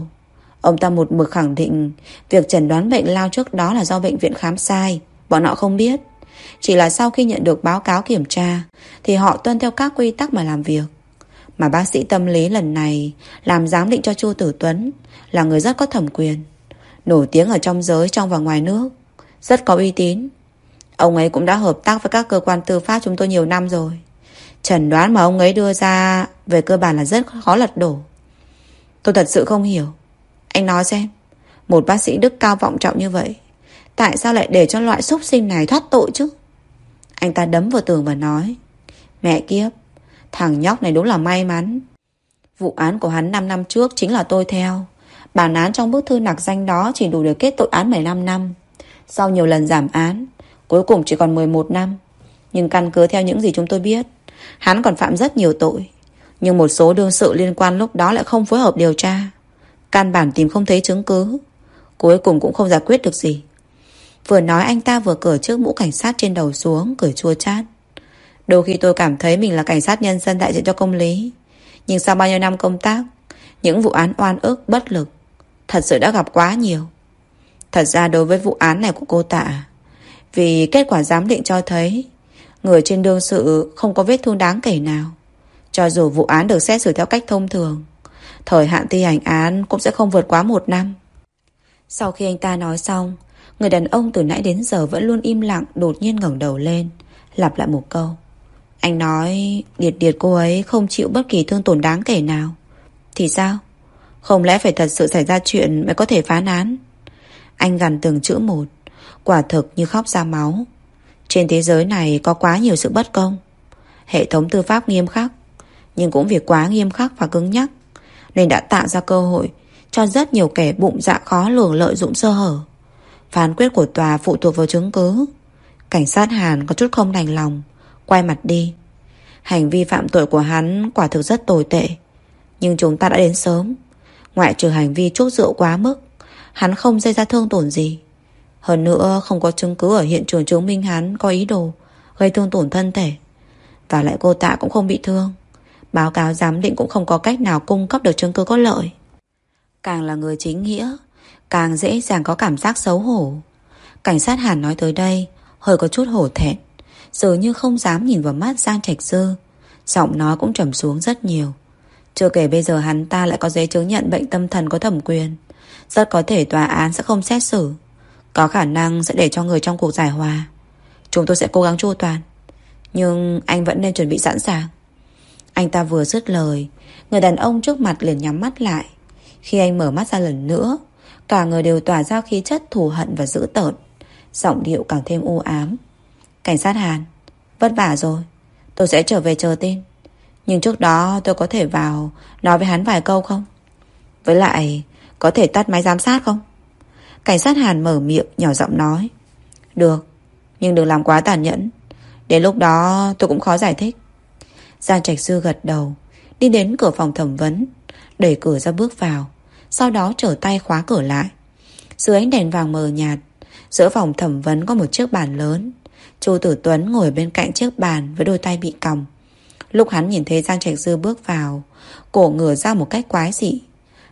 Ông ta một mực khẳng định Việc chẩn đoán bệnh lao trước đó là do bệnh viện khám sai. Bọn họ không biết. Chỉ là sau khi nhận được báo cáo kiểm tra, Thì họ tuân theo các quy tắc mà làm việc. Mà bác sĩ tâm lý lần này Làm giám định cho Chu Tử Tuấn Là người rất có thẩm quyền, Nổi tiếng ở trong giới trong và ngoài nước, Rất có uy tín. Ông ấy cũng đã hợp tác với các cơ quan tư pháp chúng tôi nhiều năm rồi. Chẩn đoán mà ông ấy đưa ra Về cơ bản là rất khó lật đổ. Tôi thật sự không hiểu. Anh nói xem, Một bác sĩ đức cao vọng trọng như vậy Tại sao lại để cho loại xúc sinh này thoát tội chứ? Anh ta đấm vào tường và nói, Mẹ kiếp, Thằng nhóc này đúng là may mắn. Vụ án của hắn 5 năm trước chính là tôi theo. Bản án trong bức thư nặc danh đó Chỉ đủ để kết tội án 15 năm. Sau nhiều lần giảm án, Cuối cùng chỉ còn 11 năm. Nhưng căn cứ theo những gì chúng tôi biết, Hắn còn phạm rất nhiều tội. Nhưng một số đương sự liên quan lúc đó lại không phối hợp điều tra. Căn bản tìm không thấy chứng cứ. Cuối cùng cũng không giải quyết được gì. Vừa nói anh ta vừa cởi chiếc mũ cảnh sát trên đầu xuống, Cười chua chát. Đôi khi tôi cảm thấy mình là cảnh sát nhân dân đại diện cho công lý. Nhưng sau bao nhiêu năm công tác, Những vụ án oan ức, bất lực, Thật sự đã gặp quá nhiều. Thật ra đối với vụ án này của cô tạ Vì kết quả giám định cho thấy, Người trên đương sự không có vết thương đáng kể nào. Cho dù vụ án được xét xử theo cách thông thường, Thời hạn thi hành án cũng sẽ không vượt quá một năm. Sau khi anh ta nói xong Người đàn ông từ nãy đến giờ vẫn luôn im lặng, Đột nhiên ngẩng đầu lên, Lặp lại một câu. Anh nói, Điệt điệt cô ấy không chịu bất kỳ thương tổn đáng kể nào. Thì sao? Không lẽ phải thật sự xảy ra chuyện Mới có thể phán án? Anh gần từng chữ một, Quả thực như khóc ra máu. Trên thế giới này có quá nhiều sự bất công. Hệ thống tư pháp nghiêm khắc, Nhưng cũng vì quá nghiêm khắc và cứng nhắc, Nên đã tạo ra cơ hội Cho rất nhiều kẻ bụng dạ khó lường lợi dụng sơ hở. Phán quyết của tòa phụ thuộc vào chứng cứ. Cảnh sát Hàn có chút không đành lòng, Quay mặt đi. Hành vi phạm tội của hắn quả thực rất tồi tệ, Nhưng chúng ta đã đến sớm. Ngoại trừ hành vi chuốc rượu quá mức, Hắn không gây ra thương tổn gì. Hơn nữa, không có chứng cứ ở hiện trường chứng minh hắn có ý đồ Gây thương tổn thân thể. Và lại cô tạ cũng không bị thương. Báo cáo giám định cũng không có cách nào cung cấp được chứng cứ có lợi. Càng là người chính nghĩa Càng dễ dàng có cảm giác xấu hổ. Cảnh sát Hàn nói tới đây, Hơi có chút hổ thẹn, Dường như không dám nhìn vào mắt Giang Trạch Dư. Giọng nói cũng trầm xuống rất nhiều. Chưa kể bây giờ hắn ta lại có giấy chứng nhận bệnh tâm thần có thẩm quyền, Rất có thể tòa án sẽ không xét xử. Có khả năng sẽ để cho người trong cuộc giải hòa. Chúng tôi sẽ cố gắng chu toàn, Nhưng anh vẫn nên chuẩn bị sẵn sàng. Anh ta vừa dứt lời, Người đàn ông trước mặt liền nhắm mắt lại. Khi anh mở mắt ra lần nữa Cả người đều tỏa ra khí chất thù hận và dữ tợn. Giọng điệu càng thêm u ám. Cảnh sát Hàn, Vất vả rồi. Tôi sẽ trở về chờ tin. Nhưng trước đó tôi có thể vào Nói với hắn vài câu không? Với lại, có thể tắt máy giám sát không? Cảnh sát Hàn mở miệng nhỏ giọng nói. Được, Nhưng đừng làm quá tàn nhẫn. Đến lúc đó tôi cũng khó giải thích. Giang Trạch Sư gật đầu, Đi đến cửa phòng thẩm vấn, Đẩy cửa ra bước vào sau đó trở tay khóa cửa lại. Dưới ánh đèn vàng mờ nhạt, Giữa phòng thẩm vấn có một chiếc bàn lớn. Chu Tử Tuấn ngồi bên cạnh chiếc bàn Với đôi tay bị còng. Lúc hắn nhìn thấy Giang Trạch Dư bước vào, Cổ ngửa ra một cách quái dị.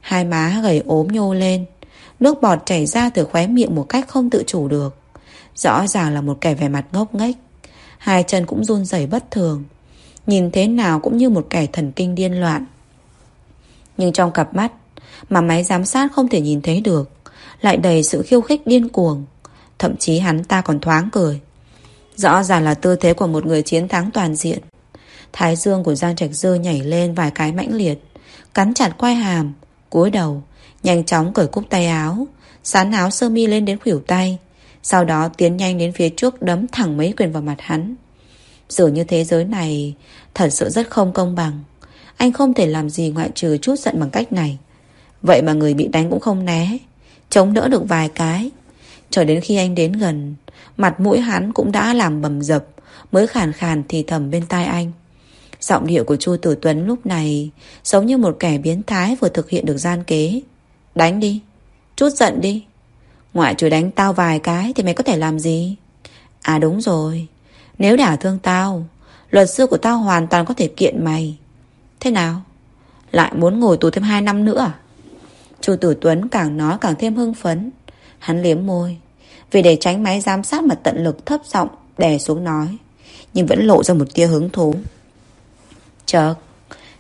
Hai má gầy ốm nhô lên, Nước bọt chảy ra từ khóe miệng một cách không tự chủ được. Rõ ràng là một kẻ vẻ mặt ngốc nghếch, Hai chân cũng run rẩy bất thường. Nhìn thế nào cũng như một kẻ thần kinh điên loạn. Nhưng trong cặp mắt mà máy giám sát không thể nhìn thấy được, Lại đầy sự khiêu khích điên cuồng. Thậm chí hắn ta còn thoáng cười. Rõ ràng là tư thế của một người chiến thắng toàn diện. Thái dương của Giang Trạch Dư nhảy lên vài cái mãnh liệt, Cắn chặt quai hàm, cúi đầu, Nhanh chóng cởi cúc tay áo, Sán áo sơ mi lên đến khuỷu tay, Sau đó tiến nhanh đến phía trước Đấm thẳng mấy quyền vào mặt hắn. Dường như thế giới này Thật sự rất không công bằng. Anh không thể làm gì ngoại trừ chút giận bằng cách này. Vậy mà người bị đánh cũng không né. Chống đỡ được vài cái. Cho đến khi anh đến gần Mặt mũi hắn cũng đã làm bầm dập Mới khàn khàn thì thầm bên tai anh. Giọng điệu của Chu Tử Tuấn lúc này Giống như một kẻ biến thái Vừa thực hiện được gian kế. Đánh đi, chút giận đi. Ngoại trừ đánh tao vài cái Thì mày có thể làm gì? À đúng rồi Nếu đả thương tao Luật sư của tao hoàn toàn có thể kiện mày. Thế nào? Lại muốn ngồi tù thêm 2 năm nữa à? Chu Tử Tuấn càng nói càng thêm hưng phấn. Hắn liếm môi, Vì để tránh máy giám sát mà tận lực thấp giọng Đè xuống nói, Nhưng vẫn lộ ra một tia hứng thú. Chợt,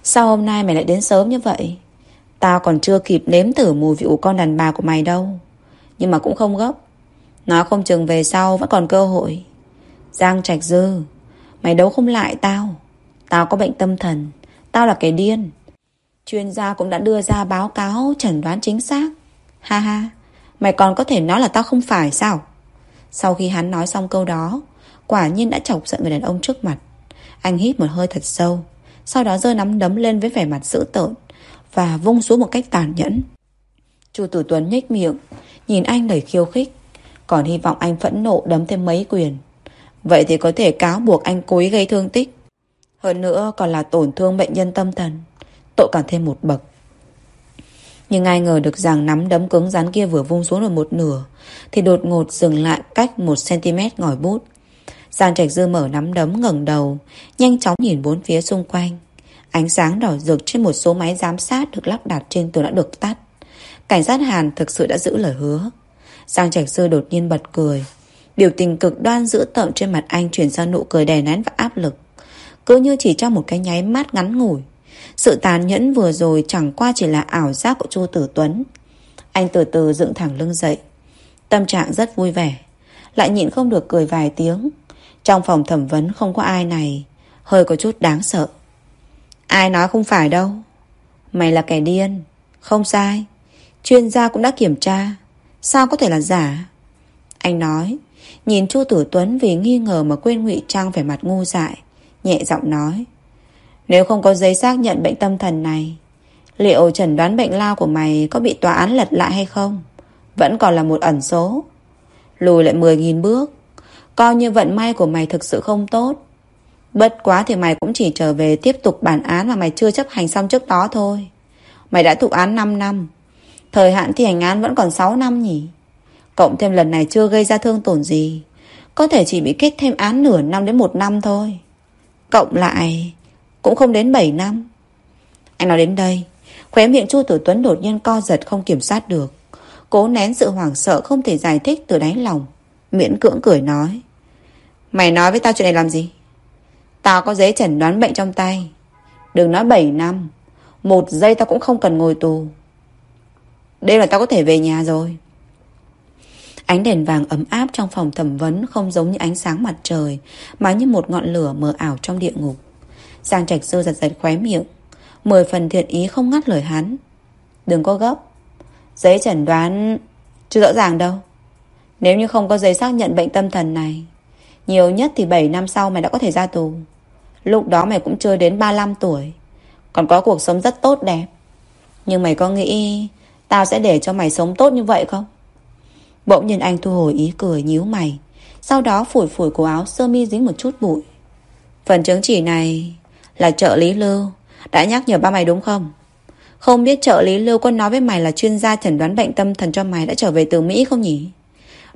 Sao hôm nay mày lại đến sớm như vậy? Tao còn chưa kịp nếm thử mùi vị của con đàn bà của mày đâu. Nhưng mà cũng không gấp. Nó không chừng về sau vẫn còn cơ hội. Giang Trạch Dư, Mày đấu không lại tao. Tao có bệnh tâm thần. Tao là kẻ điên. Chuyên gia cũng đã đưa ra báo cáo chẩn đoán chính xác. Ha ha, mày còn có thể nói là tao không phải sao? Sau khi hắn nói xong câu đó, quả nhiên đã chọc giận người đàn ông trước mặt. Anh hít một hơi thật sâu, sau đó giơ nắm đấm lên với vẻ mặt dữ tợn và vung xuống một cách tàn nhẫn. Chu Tử Tuấn nhếch miệng, nhìn anh đầy khiêu khích, còn hy vọng anh phẫn nộ đấm thêm mấy quyền. Vậy thì có thể cáo buộc anh cố ý gây thương tích. Hơn nữa còn là tổn thương bệnh nhân tâm thần tội càng thêm một bậc. Nhưng ai ngờ được rằng nắm đấm cứng rắn kia vừa vung xuống được một nửa, Thì đột ngột dừng lại cách 1cm ngòi bút. Giang Trạch Dư mở nắm đấm ngẩng đầu, Nhanh chóng nhìn bốn phía xung quanh. Ánh sáng đỏ rực trên một số máy giám sát Được lắp đặt trên tường đã được tắt. Cảnh sát Hàn thực sự đã giữ lời hứa. Giang Trạch Dư đột nhiên bật cười. Biểu tình cực đoan giữ tợn trên mặt anh Chuyển sang nụ cười đè nén và áp lực. Cứ như chỉ trong một cái nháy mắt ngắn ngủi sự tàn nhẫn vừa rồi Chẳng qua chỉ là ảo giác của Chu Tử Tuấn. Anh từ từ dựng thẳng lưng dậy. Tâm trạng rất vui vẻ. Lại nhịn không được cười vài tiếng. Trong phòng thẩm vấn không có ai này. Hơi có chút đáng sợ. Ai nói không phải đâu. Mày là kẻ điên. Không sai. Chuyên gia cũng đã kiểm tra. Sao có thể là giả? Anh nói. Nhìn Chu Tử Tuấn vì nghi ngờ mà quên ngụy trang vẻ mặt ngu dại, Nhẹ giọng nói. Nếu không có giấy xác nhận bệnh tâm thần này, Liệu chẩn đoán bệnh lao của mày Có bị tòa án lật lại hay không? Vẫn còn là một ẩn số. Lùi lại 10.000 bước, Coi như vận may của mày thực sự không tốt. Bất quá thì mày cũng chỉ trở về Tiếp tục bản án mà mày chưa chấp hành xong trước đó thôi. Mày đã thụ án 5 năm, Thời hạn thi hành án vẫn còn 6 năm nhỉ? Cộng thêm lần này chưa gây ra thương tổn gì, Có thể chỉ bị kết thêm án nửa năm đến một năm thôi. Cộng lại cũng không đến 7 năm. Anh nói đến đây Khóe miệng Chu Tử Tuấn đột nhiên co giật không kiểm soát được. Cố nén sự hoảng sợ không thể giải thích từ đáy lòng Miễn cưỡng cười nói Mày nói với tao chuyện này làm gì? Tao có giấy chẩn đoán bệnh trong tay. Đừng nói 7 năm Một giây tao cũng không cần ngồi tù. Đây là tao có thể về nhà rồi. Ánh đèn vàng ấm áp trong phòng thẩm vấn không giống như ánh sáng mặt trời, mà như một ngọn lửa mờ ảo trong địa ngục. Giang Trạch Sơ giật giật khóe miệng, mười phần thiện ý không ngắt lời hắn. Đừng có gấp, giấy chẩn đoán chưa rõ ràng đâu. Nếu như không có giấy xác nhận bệnh tâm thần này, nhiều nhất thì 7 năm sau mày đã có thể ra tù. Lúc đó mày cũng chưa đến 35 tuổi, còn có cuộc sống rất tốt đẹp. Nhưng mày có nghĩ tao sẽ để cho mày sống tốt như vậy không? Bỗng nhiên anh thu hồi ý cười nhíu mày Sau đó phủi phủi cổ áo sơ mi dính một chút bụi Phần chứng chỉ này là trợ lý Lưu. Đã nhắc nhở ba mày đúng không? Không biết trợ lý Lưu có nói với mày là chuyên gia chẩn đoán bệnh tâm thần cho mày đã trở về từ Mỹ không nhỉ?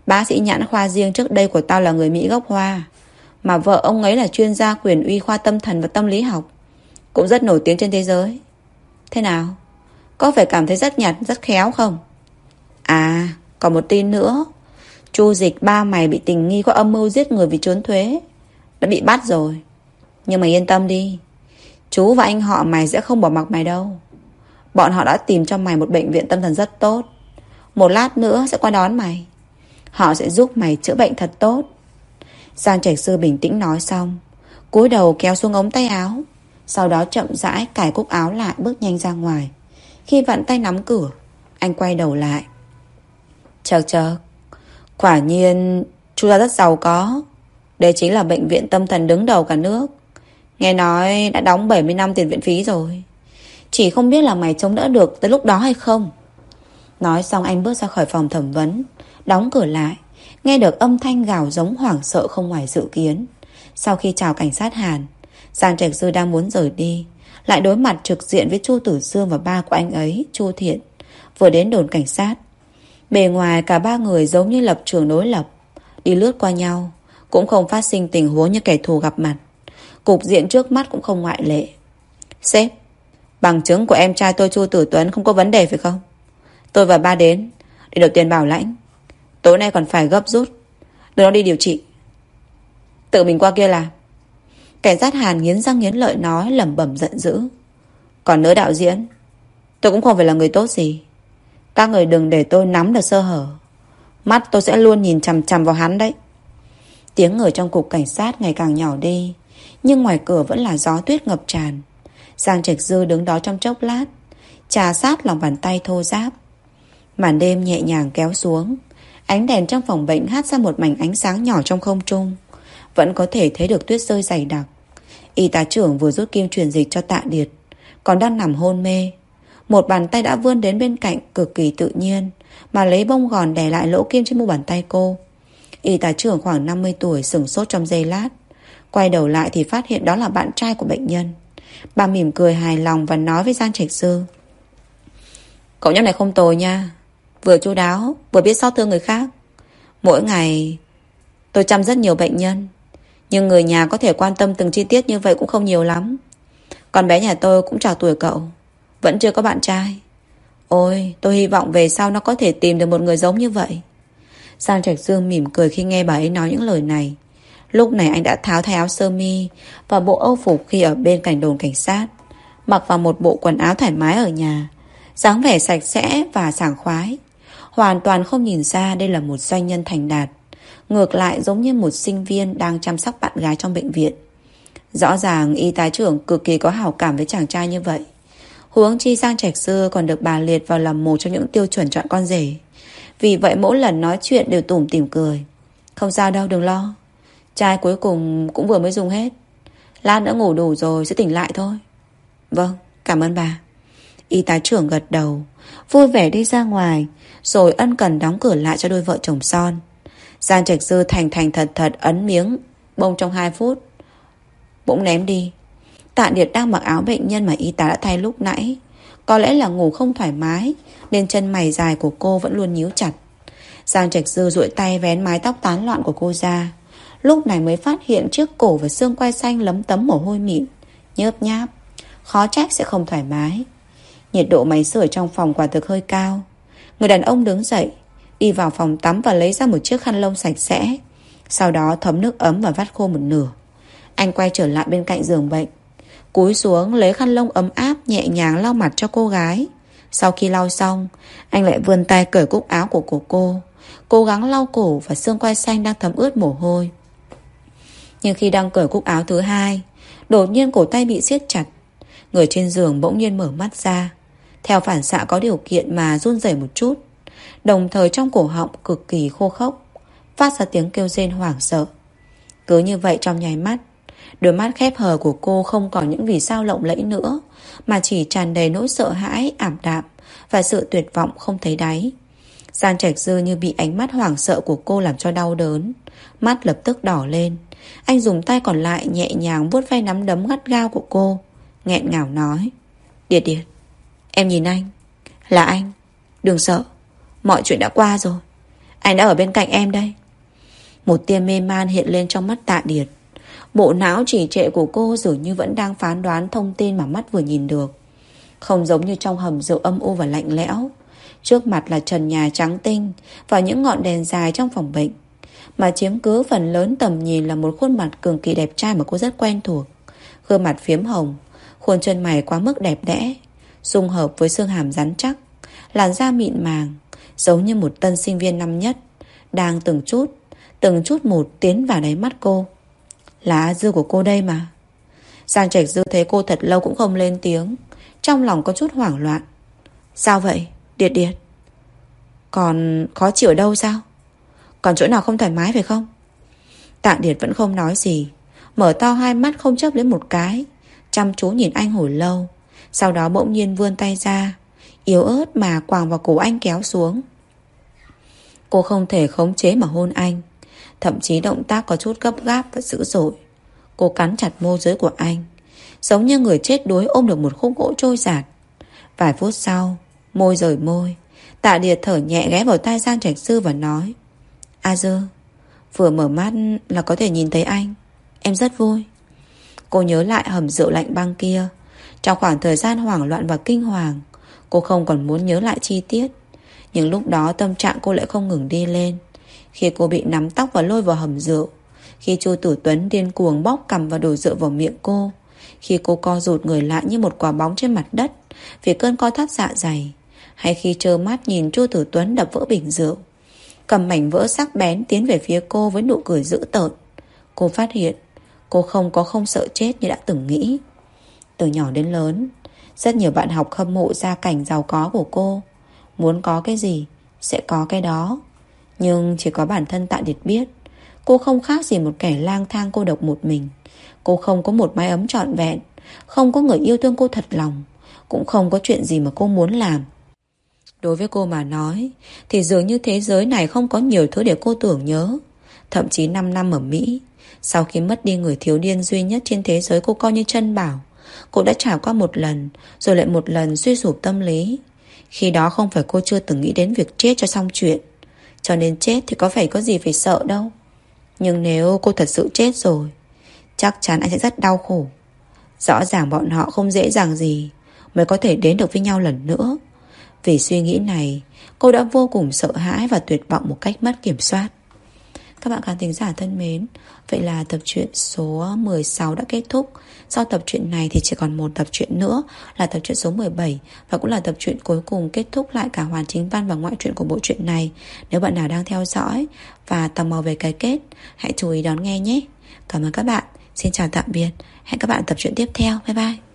Bác sĩ nhãn khoa riêng trước đây của tao là người Mỹ gốc Hoa, Mà vợ ông ấy là chuyên gia quyền uy khoa tâm thần và tâm lý học, Cũng rất nổi tiếng trên thế giới. Thế nào? Có phải cảm thấy rất nhạt, rất khéo không? À còn một tin nữa. Chu dịch ba mày bị tình nghi có âm mưu giết người vì trốn thuế. Đã bị bắt rồi. Nhưng mà yên tâm đi. Chú và anh họ mày sẽ không bỏ mặc mày đâu. Bọn họ đã tìm cho mày một bệnh viện tâm thần rất tốt. Một lát nữa sẽ qua đón mày. Họ sẽ giúp mày chữa bệnh thật tốt. Giang Trạch Sư bình tĩnh nói xong, cúi đầu kéo xuống ống tay áo. Sau đó chậm rãi cài cúc áo lại bước nhanh ra ngoài. Khi vặn tay nắm cửa, Anh quay đầu lại. Chợt chợt Quả nhiên, Chú ta rất giàu có. Đây chính là bệnh viện tâm thần đứng đầu cả nước. Nghe nói đã đóng 70 năm tiền viện phí rồi. Chỉ không biết là mày chống đỡ được tới lúc đó hay không. Nói xong anh bước ra khỏi phòng thẩm vấn, Đóng cửa lại, Nghe được âm thanh gào giống hoảng sợ không ngoài dự kiến. Sau khi chào cảnh sát Hàn, Giang Trạch Dư đang muốn rời đi, Lại đối mặt trực diện với Chu Tử Dương và ba của anh ấy, Chu Thiện, Vừa đến đồn cảnh sát. Bề ngoài cả ba người giống như lập trường đối lập, Đi lướt qua nhau, Cũng không phát sinh tình huống như kẻ thù gặp mặt. Cục diện trước mắt cũng không ngoại lệ. Sếp, Bằng chứng của em trai tôi Chu Tử Tuấn không có vấn đề phải không? Tôi và ba đến Để được tiền bảo lãnh. Tối nay còn phải gấp rút. Đưa nó đi điều trị. Tự mình qua kia làm. Cảnh sát Hàn nghiến răng nghiến lợi nói, lẩm bẩm giận dữ. Còn nữa đạo diễn, Tôi cũng không phải là người tốt gì. Các người đừng để tôi nắm được sơ hở. Mắt tôi sẽ luôn nhìn chằm chằm vào hắn đấy. Tiếng người trong cục cảnh sát ngày càng nhỏ đi. Nhưng ngoài cửa vẫn là gió tuyết ngập tràn. Giang Trạch Dư đứng đó trong chốc lát, Trà sát lòng bàn tay thô giáp. Màn đêm nhẹ nhàng kéo xuống, Ánh đèn trong phòng bệnh hát ra một mảnh ánh sáng nhỏ trong không trung. Vẫn có thể thấy được tuyết rơi dày đặc. Y tá trưởng vừa rút kim truyền dịch cho tạ điệt, Còn đang nằm hôn mê. Một bàn tay đã vươn đến bên cạnh cực kỳ tự nhiên, Mà lấy bông gòn đè lại lỗ kim trên mu bàn tay cô. Y tá trưởng khoảng 50 tuổi sừng sốt trong giây lát. Quay đầu lại thì phát hiện đó là bạn trai của bệnh nhân. Bà mỉm cười hài lòng và nói với Giang Trạch Sư. Cậu nhóc này không tồi nha. Vừa chu đáo, Vừa biết xót thương người khác. Mỗi ngày, Tôi chăm rất nhiều bệnh nhân. Nhưng người nhà có thể quan tâm từng chi tiết như vậy cũng không nhiều lắm. Còn bé nhà tôi cũng chào tuổi cậu. Vẫn chưa có bạn trai. Ôi, tôi hy vọng về sau nó có thể tìm được một người giống như vậy. Giang Trạch Dương mỉm cười khi nghe bà ấy nói những lời này. Lúc này anh đã tháo thay áo sơ mi Và bộ âu phục khi ở bên cạnh đồn cảnh sát. Mặc vào một bộ quần áo thoải mái ở nhà, dáng vẻ sạch sẽ và sảng khoái. Hoàn toàn không nhìn ra đây là một doanh nhân thành đạt. Ngược lại giống như một sinh viên đang chăm sóc bạn gái trong bệnh viện. Rõ ràng y tá trưởng cực kỳ có hảo cảm với chàng trai như vậy. Huống chi sang trạch xưa còn được bà liệt vào làm một trong những tiêu chuẩn chọn con rể. Vì vậy mỗi lần nói chuyện đều tủm tỉm cười. Không sao đâu, đừng lo. Chai cuối cùng cũng vừa mới dùng hết. Lát nữa ngủ đủ rồi, sẽ tỉnh lại thôi. Vâng cảm ơn bà. Y tá trưởng gật đầu, Vui vẻ đi ra ngoài, Rồi ân cần đóng cửa lại cho đôi vợ chồng son. Giang Trạch Dư thành thành thật thật ấn miếng, Bông trong 2 phút. Bỗng ném đi. Tạ Điệt đang mặc áo bệnh nhân mà y tá đã thay lúc nãy. Có lẽ là ngủ không thoải mái, Nên chân mày dài của cô vẫn luôn nhíu chặt. Giang Trạch Dư duỗi tay vén mái tóc tán loạn của cô ra. Lúc này mới phát hiện trước cổ và xương quai xanh lấm tấm mồ hôi mịn. Nhớp nháp, Khó trách sẽ không thoải mái. Nhiệt độ máy sưởi trong phòng quả thực hơi cao. Người đàn ông đứng dậy, Đi vào phòng tắm và lấy ra một chiếc khăn lông sạch sẽ. Sau đó thấm nước ấm và vắt khô một nửa. Anh quay trở lại bên cạnh giường bệnh. Cúi xuống lấy khăn lông ấm áp, Nhẹ nhàng lau mặt cho cô gái. Sau khi lau xong, Anh lại vươn tay cởi cúc áo của cô cô. Cố gắng lau cổ và xương quai xanh đang thấm ướt mồ hôi. Nhưng khi đang cởi cúc áo thứ hai Đột nhiên cổ tay bị siết chặt. Người trên giường bỗng nhiên mở mắt ra. Theo phản xạ có điều kiện mà run rẩy một chút Đồng thời trong cổ họng cực kỳ khô khốc Phát ra tiếng kêu rên hoảng sợ. Cứ như vậy trong nháy mắt Đôi mắt khép hờ của cô không còn những vì sao lộng lẫy nữa Mà chỉ tràn đầy nỗi sợ hãi, ảm đạm Và sự tuyệt vọng không thấy đáy. Giang Trạch Dư như bị ánh mắt hoảng sợ của cô làm cho đau đớn Mắt lập tức đỏ lên. Anh dùng tay còn lại nhẹ nhàng vuốt ve nắm đấm gắt gao của cô, nghẹn ngào nói, Điệt điệt, Em nhìn anh, Là anh, Đừng sợ, Mọi chuyện đã qua rồi, Anh đã ở bên cạnh em đây Một tia mê man hiện lên trong mắt tạ điệt Bộ não chỉ trệ của cô dường như vẫn đang phán đoán thông tin mà mắt vừa nhìn được. Không giống như trong hầm rượu âm u và lạnh lẽo. Trước mặt là trần nhà trắng tinh và những ngọn đèn dài trong phòng bệnh. Mà chiếm cứ phần lớn tầm nhìn là một khuôn mặt cường kỳ đẹp trai mà cô rất quen thuộc. Gương mặt phiếm hồng, khuôn chân mày quá mức đẹp đẽ, dung hợp với xương hàm rắn chắc, làn da mịn màng, giống như một tân sinh viên năm nhất, đang từng chút, từng chút một tiến vào đáy mắt cô. Là dư của cô đây mà. Giang Trạch Dư thấy cô thật lâu cũng không lên tiếng, trong lòng có chút hoảng loạn. Sao vậy? Điệt điệt. Còn khó chịu ở đâu sao? Còn chỗ nào không thoải mái phải không? Tạ Điệt vẫn không nói gì, mở to hai mắt không chấp lấy một cái, chăm chú nhìn anh hồi lâu. Sau đó bỗng nhiên vươn tay ra, yếu ớt mà quàng vào cổ anh kéo xuống. Cô không thể khống chế mà hôn anh. Thậm chí động tác có chút gấp gáp và dữ dội Cô cắn chặt môi dưới của anh Giống như người chết đuối ôm được một khúc gỗ trôi giạt Vài phút sau Môi rời môi Tạ Điệt thở nhẹ ghé vào tai Giang Trạch Sư và nói A dơ, Vừa mở mắt là có thể nhìn thấy anh. Em rất vui. Cô nhớ lại hầm rượu lạnh băng kia. Trong khoảng thời gian hoảng loạn và kinh hoàng, Cô không còn muốn nhớ lại chi tiết. Nhưng lúc đó tâm trạng cô lại không ngừng đi lên. Khi cô bị nắm tóc và lôi vào hầm rượu, Khi Chu Tử Tuấn điên cuồng bóc cầm và đổ rượu vào miệng cô, Khi cô co rụt người lại như một quả bóng trên mặt đất Vì cơn co thắt dạ dày, Hay khi trơ mắt nhìn Chu Tử Tuấn đập vỡ bình rượu Cầm mảnh vỡ sắc bén tiến về phía cô với nụ cười dữ tợn. Cô phát hiện, Cô không có không sợ chết như đã từng nghĩ. Từ nhỏ đến lớn, Rất nhiều bạn học hâm mộ gia cảnh giàu có của cô. Muốn có cái gì, Sẽ có cái đó. Nhưng chỉ có bản thân Tạ Điệt biết, Cô không khác gì một kẻ lang thang cô độc một mình. Cô không có một mái ấm trọn vẹn, Không có người yêu thương cô thật lòng, Cũng không có chuyện gì mà cô muốn làm. Đối với cô mà nói, Thì dường như thế giới này không có nhiều thứ để cô tưởng nhớ. Thậm chí 5 năm ở Mỹ, Sau khi mất đi người thiếu niên duy nhất trên thế giới cô coi như chân bảo, Cô đã trải qua một lần, Rồi lại một lần suy sụp tâm lý. Khi đó không phải cô chưa từng nghĩ đến việc chết cho xong chuyện. Cho nên chết thì có phải có gì phải sợ đâu. Nhưng nếu cô thật sự chết rồi, Chắc chắn anh sẽ rất đau khổ. Rõ ràng bọn họ không dễ dàng gì Mới có thể đến được với nhau lần nữa. Vì suy nghĩ này, Cô đã vô cùng sợ hãi và tuyệt vọng một cách mất kiểm soát. Các bạn khán thính giả thân mến, Vậy là tập truyện số 16 đã kết thúc. Sau tập truyện này thì chỉ còn một tập truyện nữa Là tập truyện số 17 Và cũng là tập truyện cuối cùng kết thúc lại cả hoàn chính văn và ngoại truyện của bộ truyện này. Nếu bạn nào đang theo dõi Và tò mò về cái kết, Hãy chú ý đón nghe nhé. Cảm ơn các bạn. Xin chào tạm biệt. Hẹn các bạn tập truyện tiếp theo. Bye bye.